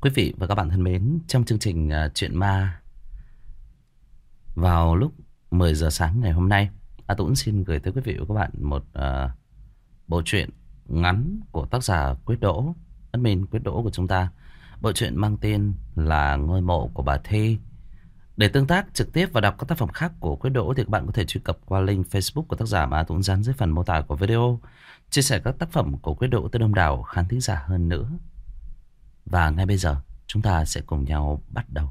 Quý vị và các bạn thân mến, trong chương trình uh, Chuyện Ma vào lúc 10 giờ sáng ngày hôm nay, A Tũng xin gửi tới quý vị và các bạn một uh, bộ truyện ngắn của tác giả Quyết Đỗ, admin Quyết Đỗ của chúng ta. Bộ truyện mang tên là Ngôi mộ của bà Thi. Để tương tác trực tiếp và đọc các tác phẩm khác của Quyết Đỗ thì các bạn có thể truy cập qua link Facebook của tác giả mà A Tũng dán dưới phần mô tả của video. Chia sẻ các tác phẩm của Quyết Đỗ tới đông đảo khán thính giả hơn nữa. Và ngay bây giờ chúng ta sẽ cùng nhau bắt đầu.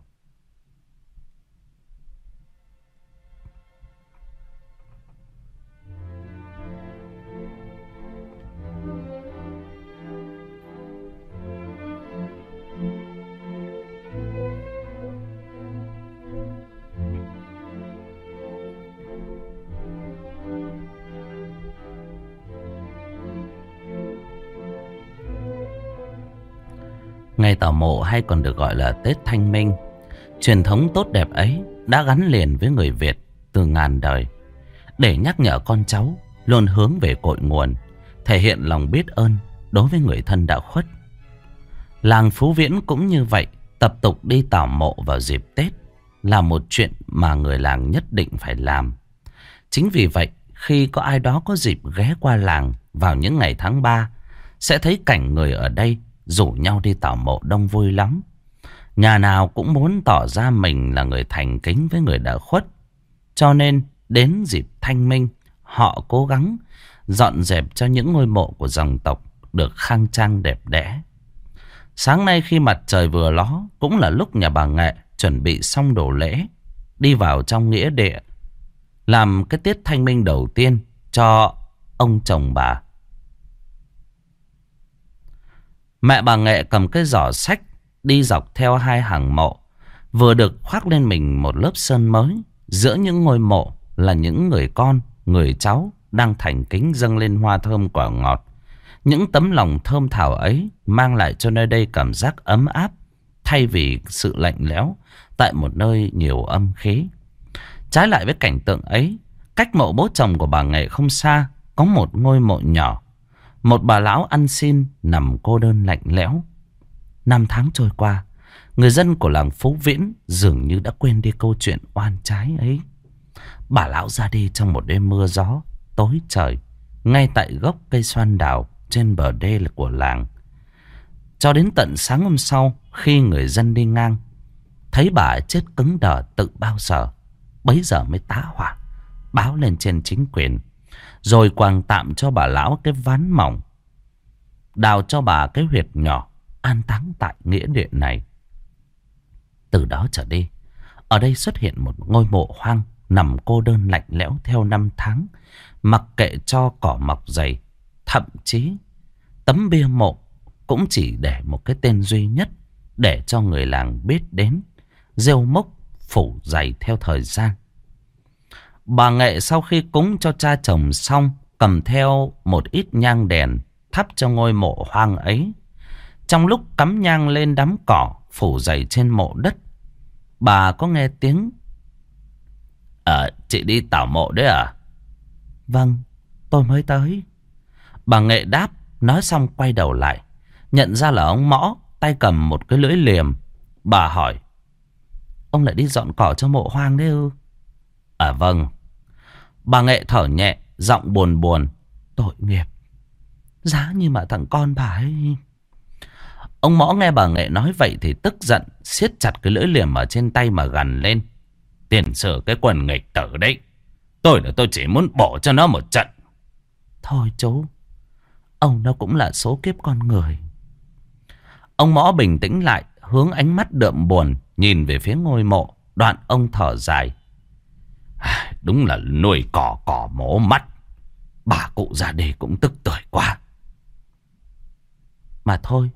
Mộ hay còn được gọi là Tết Thanh Minh. Truyền thống tốt đẹp ấy đã gắn liền với người Việt từ ngàn đời. Để nhắc nhở con cháu luôn hướng về cội nguồn, Thể hiện lòng biết ơn đối với người thân đã khuất. Làng Phú Viễn cũng như vậy, Tập tục đi tảo mộ vào dịp Tết Là một chuyện mà người làng nhất định phải làm. Chính vì vậy, khi có ai đó có dịp ghé qua làng vào những ngày tháng 3 Sẽ thấy cảnh người ở đây rủ nhau đi tảo mộ đông vui lắm. Nhà nào cũng muốn tỏ ra mình là người thành kính với người đã khuất. Cho nên đến dịp thanh minh, họ cố gắng dọn dẹp cho những ngôi mộ của dòng tộc được khang trang đẹp đẽ. Sáng nay khi mặt trời vừa ló cũng là lúc nhà bà Nghệ chuẩn bị xong đồ lễ, đi vào trong nghĩa địa, làm cái tiết thanh minh đầu tiên cho ông chồng bà. Mẹ bà Nghệ cầm cái giỏ sách đi dọc theo hai hàng mộ. Vừa được khoác lên mình một lớp sơn mới. Giữa những ngôi mộ là những người con, người cháu đang thành kính dâng lên hoa thơm quả ngọt. Những tấm lòng thơm thảo ấy mang lại cho nơi đây cảm giác ấm áp thay vì sự lạnh lẽo tại một nơi nhiều âm khí. Trái lại với cảnh tượng ấy, cách mộ bố chồng của bà Nghệ không xa, có một ngôi mộ nhỏ một bà lão ăn xin nằm cô đơn lạnh lẽo. Năm tháng trôi qua, người dân của làng Phú Viễn dường như đã quên đi câu chuyện oan trái ấy. Bà lão ra đi trong một đêm mưa gió, tối trời, ngay tại gốc cây xoan đào trên bờ đê của làng. Cho đến tận sáng hôm sau, khi người dân đi ngang, thấy bà chết cứng đờ tự bao giờ, bấy giờ mới tá hỏa, báo lên trên chính quyền. Rồi quàng tạm cho bà lão cái ván mỏng. Đào cho bà cái huyệt nhỏ an táng tại nghĩa địa này. Từ đó trở đi, ở đây xuất hiện một ngôi mộ hoang nằm cô đơn lạnh lẽo theo năm tháng, mặc kệ cho cỏ mọc dày. Thậm chí, tấm bia mộ cũng chỉ để một cái tên duy nhất để cho người làng biết đến, rêu mốc phủ dày theo thời gian. Bà Nghệ sau khi cúng cho cha chồng xong cầm theo một ít nhang đèn thắp cho ngôi mộ hoang ấy. Trong lúc cắm nhang lên đám cỏ phủ dày trên mộ đất, bà có nghe tiếng Ờ, chị đi tảo mộ đấy à? Vâng, tôi mới tới. Bà Nghệ đáp, nói xong quay đầu lại. Nhận ra là ông Mõ, tay cầm một cái lưỡi liềm. Bà hỏi, ông lại đi dọn cỏ cho mộ hoang đấy ư? À vâng, Bà Nghệ thở nhẹ, giọng buồn buồn. Tội nghiệp. Giá như mà thằng con bà ấy... Ông Mõ nghe bà Nghệ nói vậy thì tức giận, siết chặt cái lưỡi liềm ở trên tay mà gằn lên. Tiền sử cái quần nghịch tử đấy. Tôi là tôi chỉ muốn bỏ cho nó một trận. Thôi chú, ông nó cũng là số kiếp con người. Ông Mõ bình tĩnh lại, hướng ánh mắt đượm buồn, nhìn về phía ngôi mộ. Đoạn ông thở dài. Đúng là nuôi cỏ cỏ mổ mắt. Bà cụ già đi cũng tức tưởi quá. Mà thôi,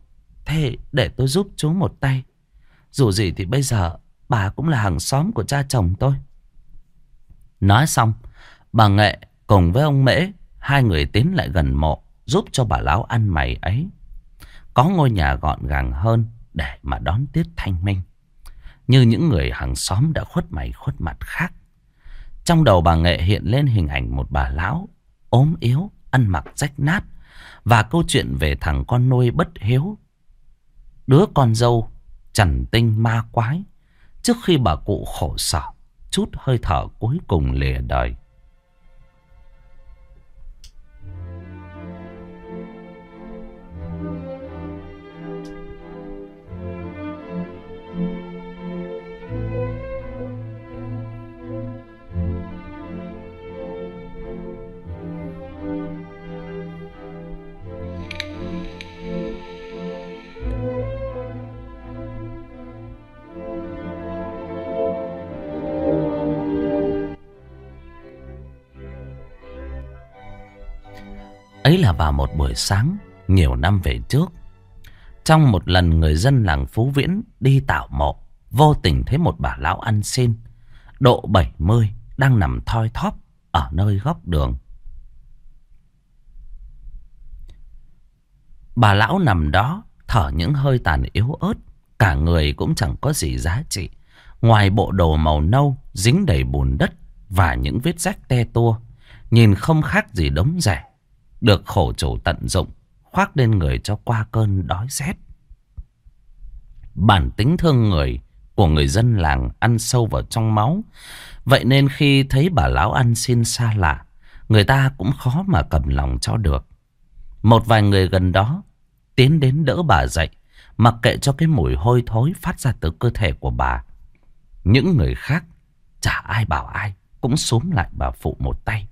thế để tôi giúp chú một tay. Dù gì thì bây giờ bà cũng là hàng xóm của cha chồng tôi. Nói xong, bà Nghệ cùng với ông Mễ, hai người tiến lại gần mộ, giúp cho bà lão ăn mày ấy. Có ngôi nhà gọn gàng hơn để mà đón tiết thanh minh. Như những người hàng xóm đã khuất mày khuất mặt khác. Trong đầu bà Nghệ hiện lên hình ảnh một bà lão, ốm yếu, ăn mặc rách nát. Và câu chuyện về thằng con nuôi bất hiếu. Đứa con dâu trần tinh ma quái trước khi bà cụ khổ sở chút hơi thở cuối cùng lìa đời. Vào một buổi sáng nhiều năm về trước. Trong một lần người dân làng Phú Viễn đi tạo mộ, vô tình thấy một bà lão ăn xin, độ 70, đang nằm thoi thóp ở nơi góc đường. Bà lão nằm đó, thở những hơi tàn yếu ớt, cả người cũng chẳng có gì giá trị. Ngoài bộ đồ màu nâu, dính đầy bùn đất và những vết rách te tua, nhìn không khác gì đống rẻ được khổ chủ tận dụng, khoác lên người cho qua cơn đói rét. Bản tính thương người của người dân làng ăn sâu vào trong máu. Vậy nên khi thấy bà lão ăn xin xa lạ, người ta cũng khó mà cầm lòng cho được. Một vài người gần đó tiến đến đỡ bà dậy, mặc kệ cho cái mùi hôi thối phát ra từ cơ thể của bà. Những người khác, chả ai bảo ai, cũng xuống lại bà phụ một tay.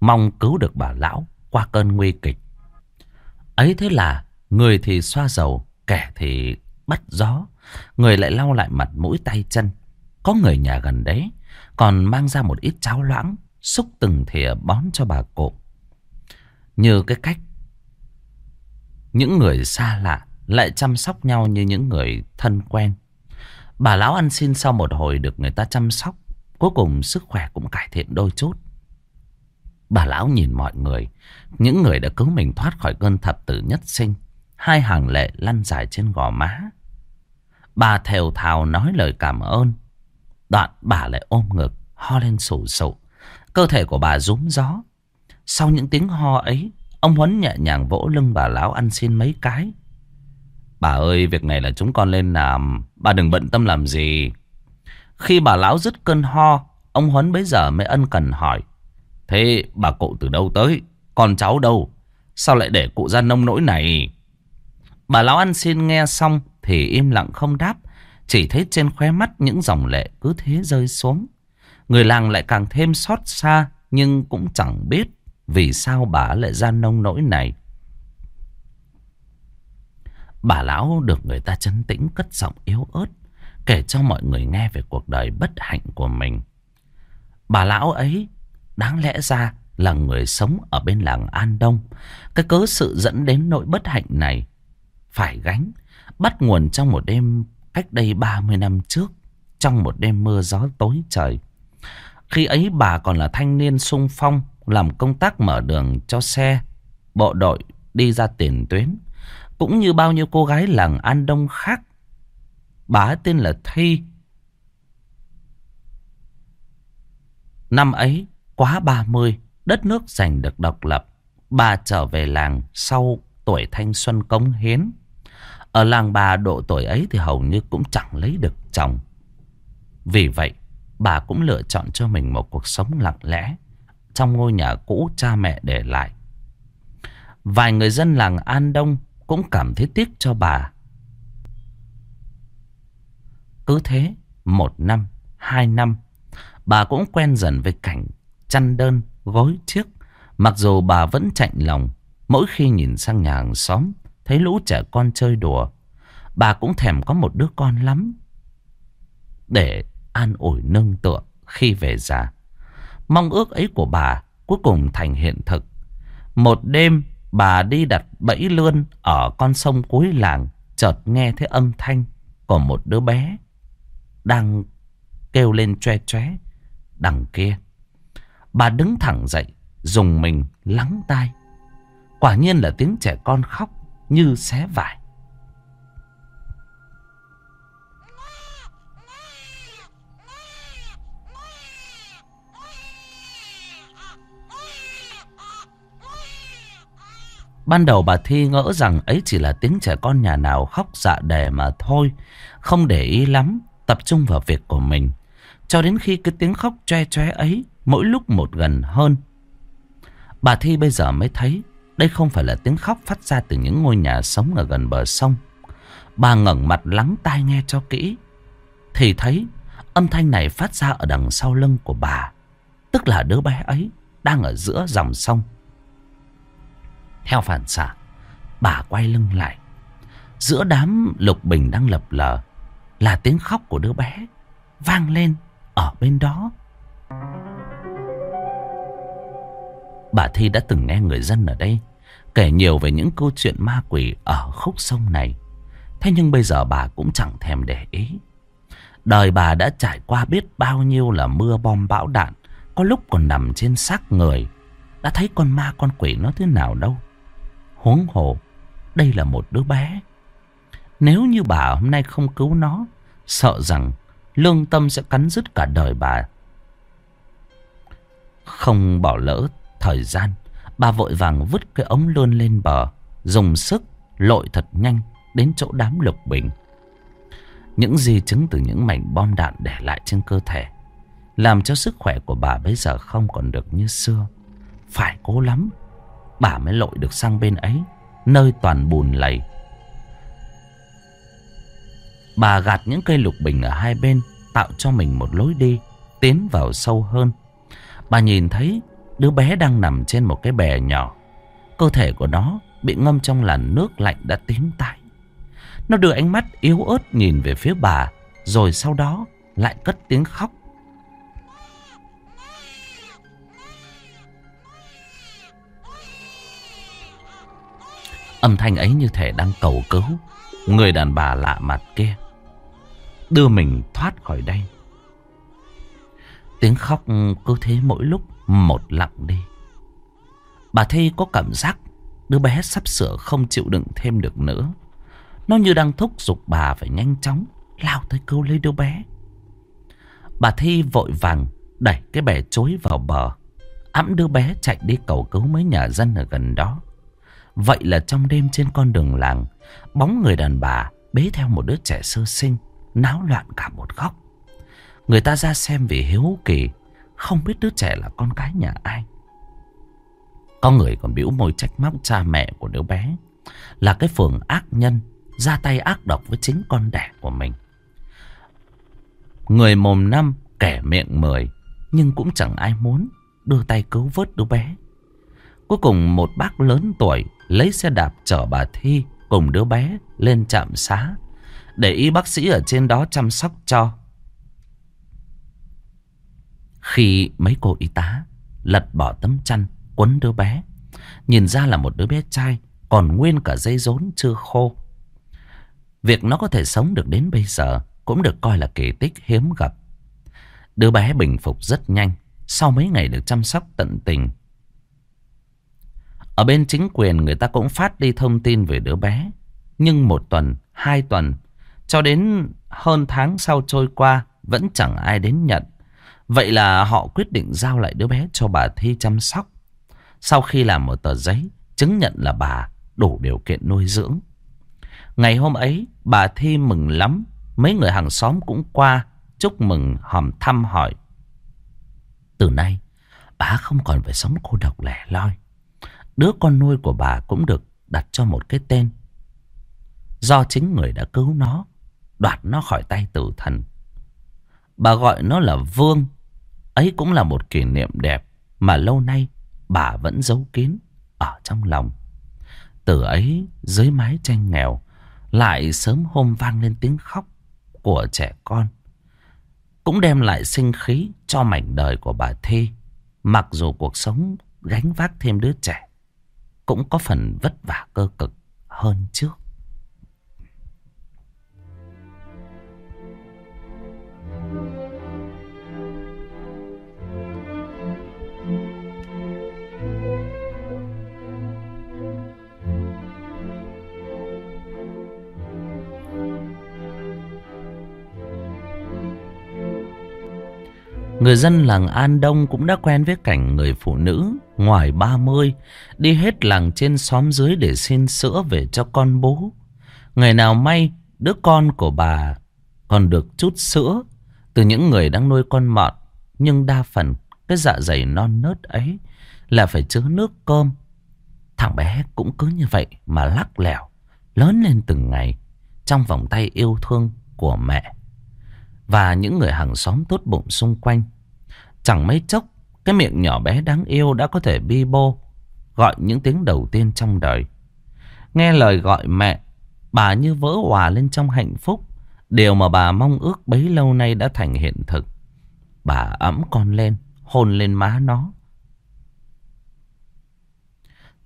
Mong cứu được bà lão qua cơn nguy kịch. Ấy thế là người thì xoa dầu, kẻ thì bắt gió, người lại lau lại mặt mũi tay chân. Có người nhà gần đấy còn mang ra một ít cháo loãng, xúc từng thìa bón cho bà cụ. Như cái cách những người xa lạ lại chăm sóc nhau như những người thân quen. Bà lão ăn xin sau một hồi được người ta chăm sóc, cuối cùng sức khỏe cũng cải thiện đôi chút. Bà lão nhìn mọi người, những người đã cứu mình thoát khỏi cơn thập tử nhất sinh. Hai hàng lệ lăn dài trên gò má. Bà thều thào nói lời cảm ơn. Đoạn bà lại ôm ngực, ho lên sủ sụ. Cơ thể của bà rúm gió. Sau những tiếng ho ấy, ông Huấn nhẹ nhàng vỗ lưng bà lão ăn xin mấy cái. Bà ơi, việc này là chúng con lên làm, bà đừng bận tâm làm gì. Khi bà lão dứt cơn ho, ông Huấn bấy giờ mới ân cần hỏi. Thế bà cụ từ đâu tới? Con cháu đâu? Sao lại để cụ ra nông nỗi này? Bà lão ăn xin nghe xong thì im lặng không đáp. Chỉ thấy trên khóe mắt những dòng lệ cứ thế rơi xuống. Người làng lại càng thêm xót xa, nhưng cũng chẳng biết vì sao bà lại ra nông nỗi này. Bà lão được người ta chấn tĩnh, cất giọng yếu ớt, kể cho mọi người nghe về cuộc đời bất hạnh của mình. Bà lão ấy đáng lẽ ra là người sống ở bên làng An Đông. Cái cớ sự dẫn đến nỗi bất hạnh này phải gánh, bắt nguồn trong một đêm cách đây 30 năm trước, trong một đêm mưa gió tối trời. Khi ấy bà còn là thanh niên sung phong, làm công tác mở đường cho xe, bộ đội đi ra tiền tuyến. Cũng như bao nhiêu cô gái làng An Đông khác. Bà tên là Thi. Năm ấy, quá 30, đất nước giành được độc lập. Bà trở về làng sau tuổi thanh xuân cống hiến. Ở làng bà độ tuổi ấy thì hầu như cũng chẳng lấy được chồng. Vì vậy, bà cũng lựa chọn cho mình một cuộc sống lặng lẽ trong ngôi nhà cũ cha mẹ để lại. Vài người dân làng An Đông cũng cảm thấy tiếc cho bà. Cứ thế, một năm, hai năm, bà cũng quen dần với cảnh chăn đơn, gối chiếc. Mặc dù bà vẫn chạnh lòng, mỗi khi nhìn sang nhà hàng xóm, thấy lũ trẻ con chơi đùa, bà cũng thèm có một đứa con lắm. Để an ủi nâng tựa khi về già. Mong ước ấy của bà cuối cùng thành hiện thực. Một đêm, bà đi đặt bẫy lươn ở con sông cuối làng, chợt nghe thấy âm thanh của một đứa bé đang kêu lên tre tre đằng kia. Bà đứng thẳng dậy, dùng mình lắng tai. Quả nhiên là tiếng trẻ con khóc như xé vải. Ban đầu bà Thi ngỡ rằng ấy chỉ là tiếng trẻ con nhà nào khóc dạ đẻ mà thôi. Không để ý lắm, tập trung vào việc của mình. Cho đến khi cái tiếng khóc tre tre ấy mỗi lúc một gần hơn. Bà Thi bây giờ mới thấy đây không phải là tiếng khóc phát ra từ những ngôi nhà sống ở gần bờ sông. Bà ngẩng mặt lắng tai nghe cho kỹ. Thì thấy âm thanh này phát ra ở đằng sau lưng của bà. Tức là đứa bé ấy đang ở giữa dòng sông. Theo phản xạ, bà quay lưng lại. Giữa đám lục bình đang lập lờ là tiếng khóc của đứa bé vang lên ở bên đó. Bà Thi đã từng nghe người dân ở đây kể nhiều về những câu chuyện ma quỷ ở khúc sông này. Thế nhưng bây giờ bà cũng chẳng thèm để ý. Đời bà đã trải qua biết bao nhiêu là mưa bom bão đạn. Có lúc còn nằm trên xác người. Đã thấy con ma con quỷ nó thế nào đâu. Huống hồ, đây là một đứa bé. Nếu như bà hôm nay không cứu nó, sợ rằng lương tâm sẽ cắn rứt cả đời bà. Không bỏ lỡ thời gian, bà vội vàng vứt cái ống lươn lên bờ, dùng sức lội thật nhanh đến chỗ đám lục bình. Những di chứng từ những mảnh bom đạn để lại trên cơ thể, làm cho sức khỏe của bà bây giờ không còn được như xưa. Phải cố lắm, bà mới lội được sang bên ấy, nơi toàn bùn lầy. Bà gạt những cây lục bình ở hai bên, tạo cho mình một lối đi, tiến vào sâu hơn. Bà nhìn thấy đứa bé đang nằm trên một cái bè nhỏ. Cơ thể của nó bị ngâm trong làn nước lạnh đã tím tái. Nó đưa ánh mắt yếu ớt nhìn về phía bà, rồi sau đó lại cất tiếng khóc. Âm thanh ấy như thể đang cầu cứu người đàn bà lạ mặt kia. Đưa mình thoát khỏi đây. Tiếng khóc cứ thế mỗi lúc một lặng đi. Bà Thi có cảm giác đứa bé sắp sửa không chịu đựng thêm được nữa. Nó như đang thúc giục bà phải nhanh chóng lao tới cứu lấy đứa bé. Bà Thi vội vàng đẩy cái bè chối vào bờ. Ẵm đứa bé chạy đi cầu cứu mấy nhà dân ở gần đó. Vậy là trong đêm trên con đường làng, bóng người đàn bà bế theo một đứa trẻ sơ sinh, náo loạn cả một góc. Người ta ra xem vì hiếu kỳ, không biết đứa trẻ là con cái nhà ai. Có người còn biểu môi trách móc cha mẹ của đứa bé là cái phường ác nhân ra tay ác độc với chính con đẻ của mình. Người mồm năm kẻ miệng mười nhưng cũng chẳng ai muốn đưa tay cứu vớt đứa bé. Cuối cùng một bác lớn tuổi lấy xe đạp chở bà Thi cùng đứa bé lên trạm xá để y bác sĩ ở trên đó chăm sóc cho. Khi mấy cô y tá lật bỏ tấm chăn quấn đứa bé, nhìn ra là một đứa bé trai còn nguyên cả dây rốn chưa khô. Việc nó có thể sống được đến bây giờ cũng được coi là kỳ tích hiếm gặp. Đứa bé bình phục rất nhanh sau mấy ngày được chăm sóc tận tình. Ở bên chính quyền người ta cũng phát đi thông tin về đứa bé. Nhưng một tuần, hai tuần, cho đến hơn tháng sau trôi qua vẫn chẳng ai đến nhận. Vậy là họ quyết định giao lại đứa bé cho bà Thi chăm sóc. Sau khi làm một tờ giấy chứng nhận là bà đủ điều kiện nuôi dưỡng. Ngày hôm ấy bà Thi mừng lắm. Mấy người hàng xóm cũng qua chúc mừng hòm thăm hỏi. Từ nay bà không còn phải sống cô độc lẻ loi. Đứa con nuôi của bà cũng được đặt cho một cái tên. Do chính người đã cứu nó, đoạt nó khỏi tay tử thần. Bà gọi nó là Vương. Ấy cũng là một kỷ niệm đẹp mà lâu nay bà vẫn giấu kín ở trong lòng. Từ ấy, dưới mái tranh nghèo, lại sớm hôm vang lên tiếng khóc của trẻ con. Cũng đem lại sinh khí cho mảnh đời của bà Thi. Mặc dù cuộc sống gánh vác thêm đứa trẻ cũng có phần vất vả cơ cực hơn trước. Người dân làng An Đông cũng đã quen với cảnh người phụ nữ ngoài 30 đi hết làng trên xóm dưới để xin sữa về cho con bú. Ngày nào may đứa con của bà còn được chút sữa từ những người đang nuôi con mọn. Nhưng đa phần cái dạ dày non nớt ấy là phải chứa nước cơm. Thằng bé cũng cứ như vậy mà lắc lẻo, lớn lên từng ngày trong vòng tay yêu thương của mẹ và những người hàng xóm tốt bụng xung quanh. Chẳng mấy chốc, cái miệng nhỏ bé đáng yêu đã có thể bi bô, gọi những tiếng đầu tiên trong đời. Nghe lời gọi mẹ, bà như vỡ hòa lên trong hạnh phúc. Điều mà bà mong ước bấy lâu nay đã thành hiện thực. Bà ấm con lên, hôn lên má nó.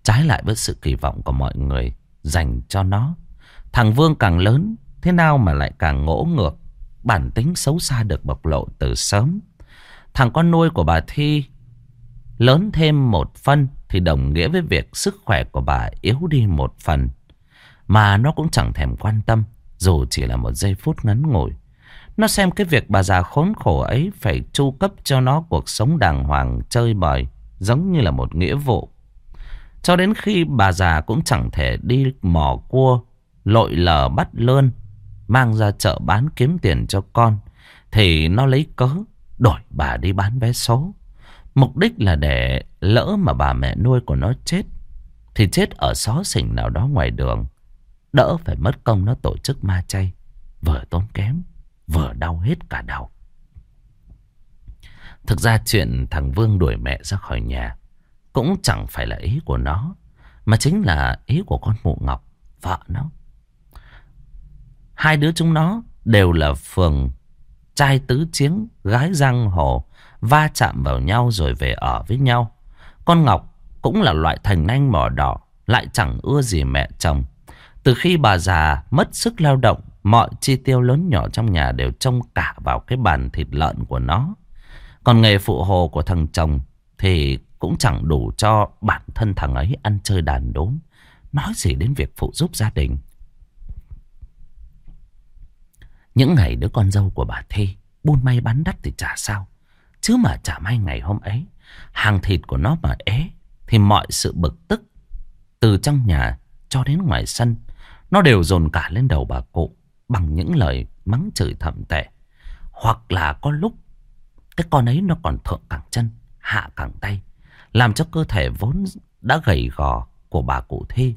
Trái lại với sự kỳ vọng của mọi người dành cho nó. Thằng Vương càng lớn, thế nào mà lại càng ngỗ ngược. Bản tính xấu xa được bộc lộ từ sớm. Thằng con nuôi của bà Thi lớn thêm một phân thì đồng nghĩa với việc sức khỏe của bà yếu đi một phần. Mà nó cũng chẳng thèm quan tâm dù chỉ là một giây phút ngắn ngủi. Nó xem cái việc bà già khốn khổ ấy phải chu cấp cho nó cuộc sống đàng hoàng chơi bời giống như là một nghĩa vụ. Cho đến khi bà già cũng chẳng thể đi mò cua, lội lờ bắt lươn, mang ra chợ bán kiếm tiền cho con, thì nó lấy cớ đổi bà đi bán vé số. Mục đích là để lỡ mà bà mẹ nuôi của nó chết, thì chết ở xó xỉnh nào đó ngoài đường. Đỡ phải mất công nó tổ chức ma chay, vừa tốn kém, vừa đau hết cả đầu. Thực ra chuyện thằng Vương đuổi mẹ ra khỏi nhà cũng chẳng phải là ý của nó, mà chính là ý của con mụ Ngọc, vợ nó. Hai đứa chúng nó đều là phường trai tứ chiến, gái giang hồ, va chạm vào nhau rồi về ở với nhau. Con Ngọc cũng là loại thành nanh mỏ đỏ, lại chẳng ưa gì mẹ chồng. Từ khi bà già mất sức lao động, mọi chi tiêu lớn nhỏ trong nhà đều trông cả vào cái bàn thịt lợn của nó. Còn nghề phụ hồ của thằng chồng thì cũng chẳng đủ cho bản thân thằng ấy ăn chơi đàn đốm. Nói gì đến việc phụ giúp gia đình. Những ngày đứa con dâu của bà Thi buôn may bán đắt thì chả sao. Chứ mà chả may ngày hôm ấy, hàng thịt của nó mà ế, thì mọi sự bực tức từ trong nhà cho đến ngoài sân, nó đều dồn cả lên đầu bà cụ bằng những lời mắng chửi thậm tệ. Hoặc là có lúc cái con ấy nó còn thượng cẳng chân, hạ cẳng tay, làm cho cơ thể vốn đã gầy gò của bà cụ Thi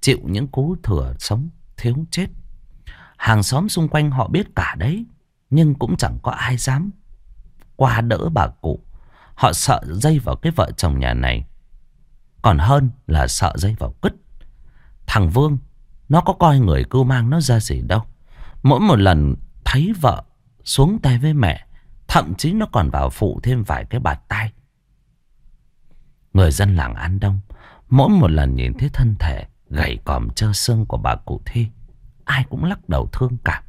chịu những cú thừa sống thiếu chết. Hàng xóm xung quanh họ biết cả đấy. Nhưng cũng chẳng có ai dám qua đỡ bà cụ. Họ sợ dây vào cái vợ chồng nhà này. Còn hơn là sợ dây vào cứt. Thằng Vương, nó có coi người cưu mang nó ra gì đâu. Mỗi một lần thấy vợ xuống tay với mẹ, thậm chí nó còn vào phụ thêm vài cái bạt tay. Người dân làng An Đông, mỗi một lần nhìn thấy thân thể gầy còm trơ xương của bà cụ Thi, ai cũng lắc đầu thương cảm.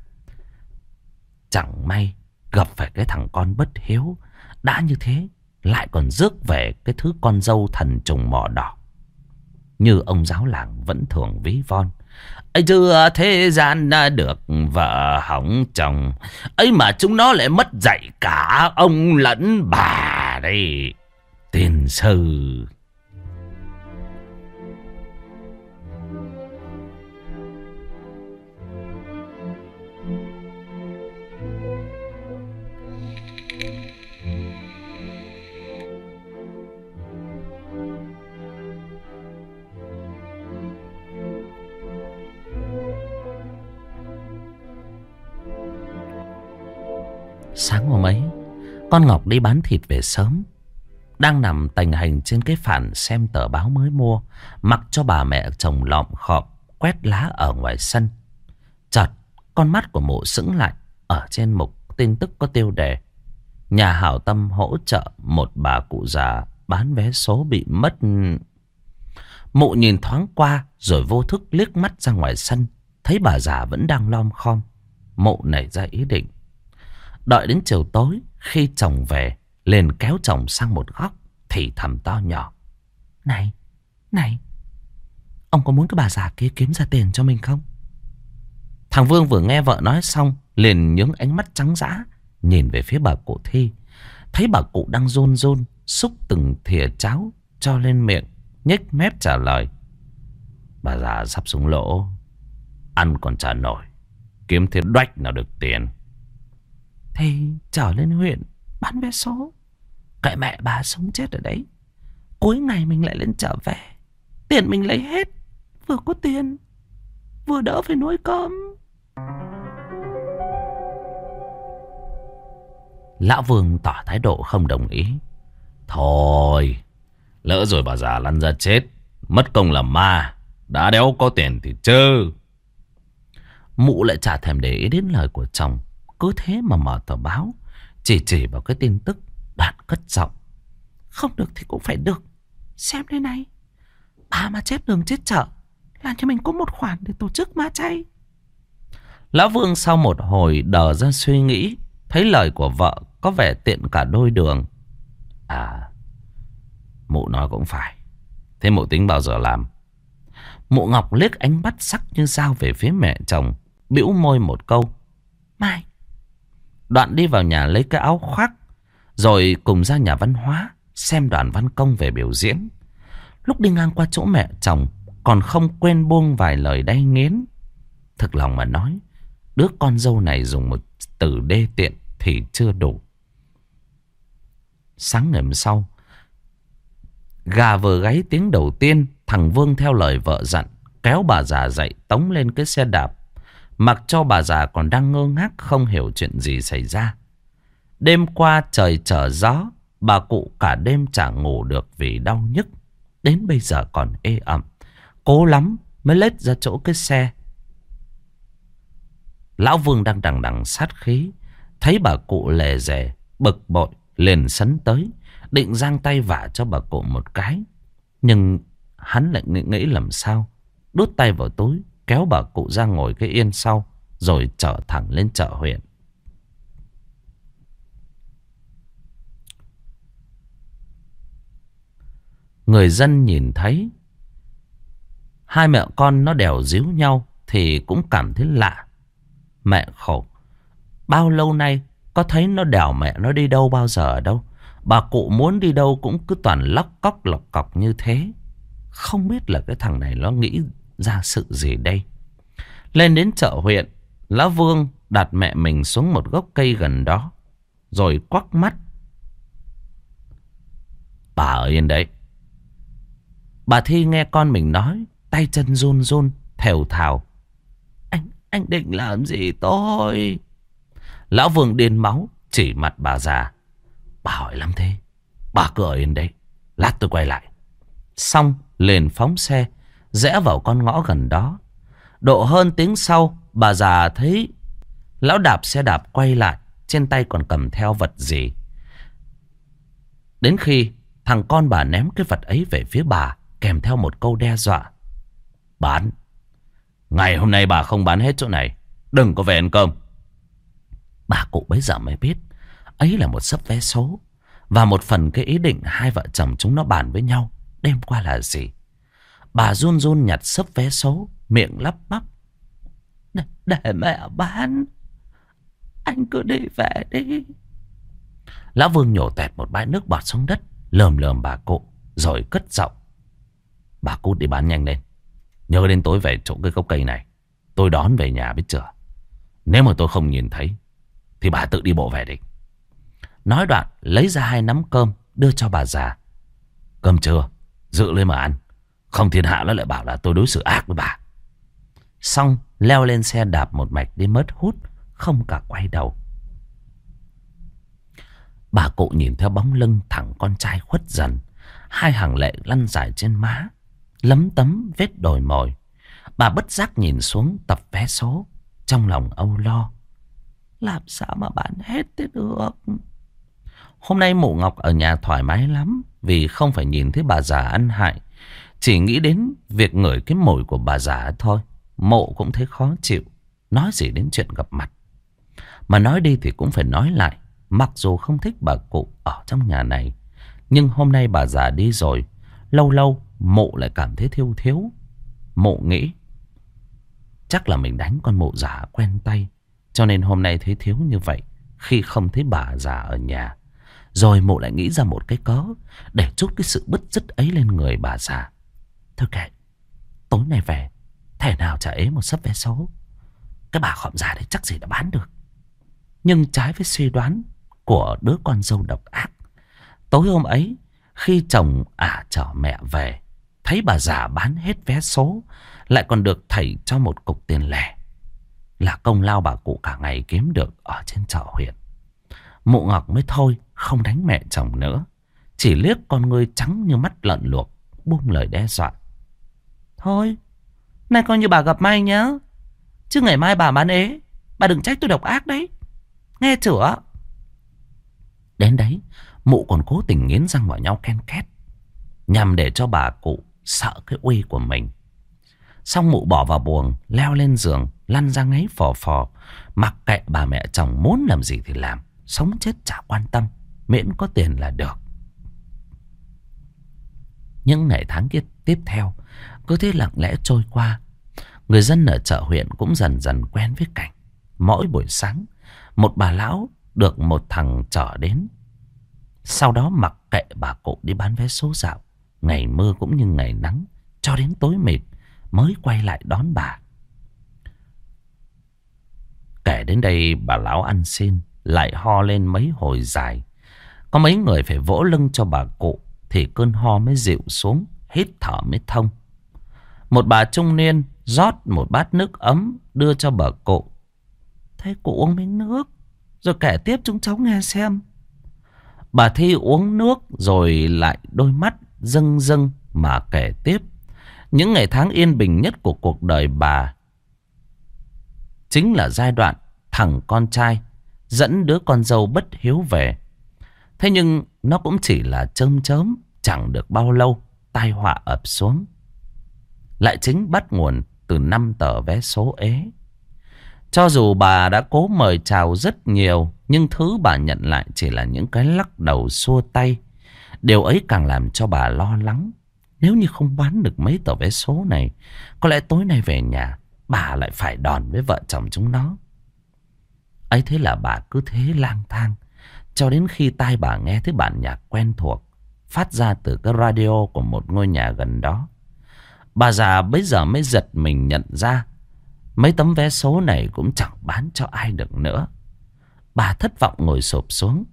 Chẳng may, gặp phải cái thằng con bất hiếu. Đã như thế, lại còn rước về cái thứ con dâu thần trùng mỏ đỏ. Như ông giáo làng vẫn thường ví von. ấy chưa ờ, thế gian ờ, được vợ hỏng chồng. ấy mà chúng nó lại mất dạy cả ông lẫn bà đây. Tiền sư... Sáng hôm ấy, Con Ngọc đi bán thịt về sớm. Đang nằm tành hành trên cái phản Xem tờ báo mới mua, Mặc cho bà mẹ chồng lọm khọp Quét lá ở ngoài sân. Chợt, con mắt của mụ sững lại Ở trên mục tin tức có tiêu đề, Nhà hảo tâm hỗ trợ Một bà cụ già bán vé số bị mất. Mụ nhìn thoáng qua Rồi vô thức liếc mắt ra ngoài sân, Thấy bà già vẫn đang lom khom. Mụ nảy ra ý định Đợi đến chiều tối Khi chồng về liền kéo chồng sang một góc Thì thầm to nhỏ. Này, này Ông có muốn cái bà già kia kiếm ra tiền cho mình không? Thằng Vương vừa nghe vợ nói xong Liền nhướng ánh mắt trắng dã Nhìn về phía bà cụ Thi. Thấy bà cụ đang rôn rôn Xúc từng thìa cháo cho lên miệng nhếch mép trả lời. Bà già sắp xuống lỗ Ăn còn trả nổi Kiếm thêm đoách nào được tiền thì trở lên huyện, Bán vé số. Kệ mẹ bà sống chết ở đấy. Cuối ngày mình lại lên trở về. Tiền mình lấy hết. Vừa có tiền, Vừa đỡ phải nuôi cơm Lão Vương tỏ thái độ không đồng ý. Thôi, Lỡ rồi bà già lăn ra chết, Mất công làm ma, Đã đéo có tiền thì chơ Mụ lại chả thèm để ý đến lời của chồng. Cứ thế mà mở tờ báo, Chỉ chỉ vào cái tin tức Đoạn cất giọng. Không được thì cũng phải được. Xem đây này. Bà mà chết đường chết chợ, Làm cho mình có một khoản để tổ chức ma chay. Lão Vương sau một hồi đờ ra suy nghĩ, Thấy lời của vợ có vẻ tiện cả đôi đường. À Mụ nói cũng phải. Thế mụ tính bao giờ làm? Mụ Ngọc liếc ánh mắt sắc như dao về phía mẹ chồng, bĩu môi một câu. Mai Đoạn đi vào nhà lấy cái áo khoác, Rồi cùng ra nhà văn hóa, Xem đoàn văn công về biểu diễn. Lúc đi ngang qua chỗ mẹ chồng, Còn không quên buông vài lời đay nghiến. Thực lòng mà nói, Đứa con dâu này dùng một từ đê tiện Thì chưa đủ. Sáng ngày hôm sau, Gà vừa gáy tiếng đầu tiên, Thằng Vương theo lời vợ dặn, Kéo bà già dậy tống lên cái xe đạp. Mặc cho bà già còn đang ngơ ngác Không hiểu chuyện gì xảy ra. Đêm qua trời trở gió Bà cụ cả đêm chẳng ngủ được vì đau nhức. Đến bây giờ còn ê ẩm. Cố lắm mới lết ra chỗ cái xe. Lão Vương đang đằng đằng sát khí. Thấy bà cụ lề rề Bực bội liền sấn tới. Định giang tay vả cho bà cụ một cái. Nhưng hắn lại nghĩ, nghĩ làm sao? Đút tay vào túi Kéo bà cụ ra ngồi cái yên sau, Rồi trở thẳng lên chợ huyện. Người dân nhìn thấy, Hai mẹ con nó đèo díu nhau Thì cũng cảm thấy lạ. Mẹ khổ, Bao lâu nay Có thấy nó đèo mẹ nó đi đâu bao giờ đâu. Bà cụ muốn đi đâu cũng cứ toàn lóc cóc lọc cọc như thế. Không biết là cái thằng này nó nghĩ ra sự gì đây? Lên đến chợ huyện, Lão Vương đặt mẹ mình xuống một gốc cây gần đó, Rồi quắc mắt. Bà ở yên đấy. Bà Thi nghe con mình nói, Tay chân run run Thèo thào. Anh anh định làm gì tôi? Lão Vương điên máu, Chỉ mặt bà già. Bà hỏi lắm thế. Bà cứ ở yên đấy. Lát tôi quay lại. Xong liền phóng xe Rẽ vào con ngõ gần đó. Độ hơn tiếng sau, Bà già thấy Lão đạp xe đạp quay lại, Trên tay còn cầm theo vật gì. Đến khi Thằng con bà ném cái vật ấy về phía bà, Kèm theo một câu đe dọa. Bán. Ngày hôm nay bà không bán hết chỗ này. Đừng có về ăn cơm. Bà cụ bấy giờ mới biết, Ấy là một sấp vé số, Và một phần cái ý định hai vợ chồng chúng nó bàn với nhau Đêm qua là gì. Bà run run nhặt sấp vé số Miệng lắp bắp. Để, để mẹ bán. Anh cứ đi về đi. Lão Vương nhổ tẹt một bãi nước bọt xuống đất Lờm lờm bà cụ Rồi cất giọng. Bà cút đi bán nhanh lên. Nhớ đến tối về chỗ cái gốc cây này Tôi đón về nhà biết chưa? Nếu mà tôi không nhìn thấy Thì bà tự đi bộ về đi. Nói đoạn lấy ra hai nắm cơm Đưa cho bà già. Cơm chưa? Dự lên mà ăn. Không thiên hạ nó lại bảo là tôi đối xử ác với bà. Xong, leo lên xe đạp một mạch đi mất hút, Không cả quay đầu. Bà cụ nhìn theo bóng lưng thẳng con trai khuất dần, Hai hàng lệ lăn dài trên má, Lấm tấm vết đồi mồi. Bà bất giác nhìn xuống tập vé số, Trong lòng âu lo. Làm sao mà bán hết thế được? Hôm nay mụ Ngọc ở nhà thoải mái lắm, Vì không phải nhìn thấy bà già ăn hại chỉ nghĩ đến việc ngửi cái mồi của bà già thôi. Mộ cũng thấy khó chịu, Nói gì đến chuyện gặp mặt. Mà nói đi thì cũng phải nói lại, Mặc dù không thích bà cụ ở trong nhà này. Nhưng hôm nay bà già đi rồi, Lâu lâu mộ lại cảm thấy thiếu thiếu. Mộ nghĩ, Chắc là mình đánh con mộ già quen tay, Cho nên hôm nay thấy thiếu như vậy, Khi không thấy bà già ở nhà. Rồi mụ lại nghĩ ra một cái cớ Để chút cái sự bứt rứt ấy lên người bà già. Thôi kệ. Tối nay về Thể nào trả ế một sấp vé số. Cái bà khọm già đấy chắc gì đã bán được. Nhưng trái với suy đoán Của đứa con dâu độc ác, Tối hôm ấy, Khi chồng ả chở mẹ về, Thấy bà già bán hết vé số, Lại còn được thầy cho một cục tiền lẻ. Là công lao bà cụ cả ngày kiếm được Ở trên chợ huyện. Mụ Ngọc mới thôi, Không đánh mẹ chồng nữa. Chỉ liếc con ngươi trắng như mắt lợn luộc, Buông lời đe dọa. Thôi Nay coi như bà gặp may nhá. Chứ ngày mai bà bán ế, Bà đừng trách tôi độc ác đấy. Nghe chửa Đến đấy, Mụ còn cố tình nghiến răng vào nhau ken két, Nhằm để cho bà cụ Sợ cái uy của mình. Xong mụ bỏ vào buồng, Leo lên giường, Lăn ra ngáy phò phò, Mặc kệ bà mẹ chồng muốn làm gì thì làm, Sống chết chả quan tâm, Miễn có tiền là được. Những ngày tháng tiếp theo cứ thế lặng lẽ trôi qua, Người dân ở chợ huyện cũng dần dần quen với cảnh. Mỗi buổi sáng, Một bà lão được một thằng chở đến. Sau đó mặc kệ bà cụ đi bán vé số dạo. Ngày mưa cũng như ngày nắng, Cho đến tối mịt Mới quay lại đón bà. Kể đến đây, bà lão ăn xin, Lại ho lên mấy hồi dài. Có mấy người phải vỗ lưng cho bà cụ Thì cơn ho mới dịu xuống, Hít thở mới thông. Một bà trung niên rót một bát nước ấm Đưa cho bà cụ Thế cụ uống miếng nước Rồi kể tiếp chúng cháu nghe xem Bà Thi uống nước rồi lại đôi mắt dâng dâng mà kể tiếp. Những ngày tháng yên bình nhất của cuộc đời bà chính là giai đoạn thằng con trai dẫn đứa con dâu bất hiếu về. Thế nhưng nó cũng chỉ là chớm chớm, chẳng được bao lâu, tai họa ập xuống. Lại chính bắt nguồn từ năm tờ vé số ế. Cho dù bà đã cố mời chào rất nhiều, nhưng thứ bà nhận lại chỉ là những cái lắc đầu xua tay. Điều ấy càng làm cho bà lo lắng. Nếu như không bán được mấy tờ vé số này, có lẽ tối nay về nhà, bà lại phải đòn với vợ chồng chúng nó. ấy thế là bà cứ thế lang thang, cho đến khi tai bà nghe thấy bản nhạc quen thuộc, phát ra từ cái radio của một ngôi nhà gần đó. Bà già bây giờ mới giật mình nhận ra, mấy tấm vé số này cũng chẳng bán cho ai được nữa. Bà thất vọng ngồi sụp xuống,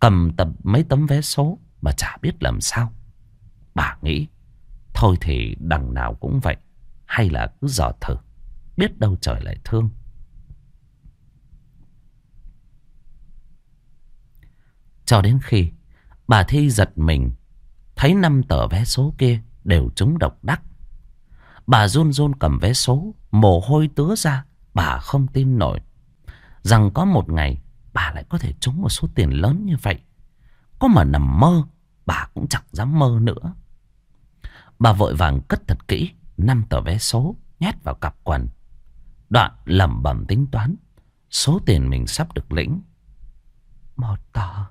cầm tập mấy tấm vé số, mà chả biết làm sao. Bà nghĩ, thôi thì đằng nào cũng vậy, hay là cứ dò thử, biết đâu trời lại thương. Cho đến khi bà Thi giật mình, thấy năm tờ vé số kia đều trúng độc đắc. Bà run run cầm vé số, mồ hôi tứa ra, bà không tin nổi. Rằng có một ngày bà lại có thể trúng một số tiền lớn như vậy. Có mà nằm mơ bà cũng chẳng dám mơ nữa. Bà vội vàng cất thật kỹ năm tờ vé số nhét vào cặp quần. Đoạn lẩm bẩm tính toán số tiền mình sắp được lĩnh. Một tờ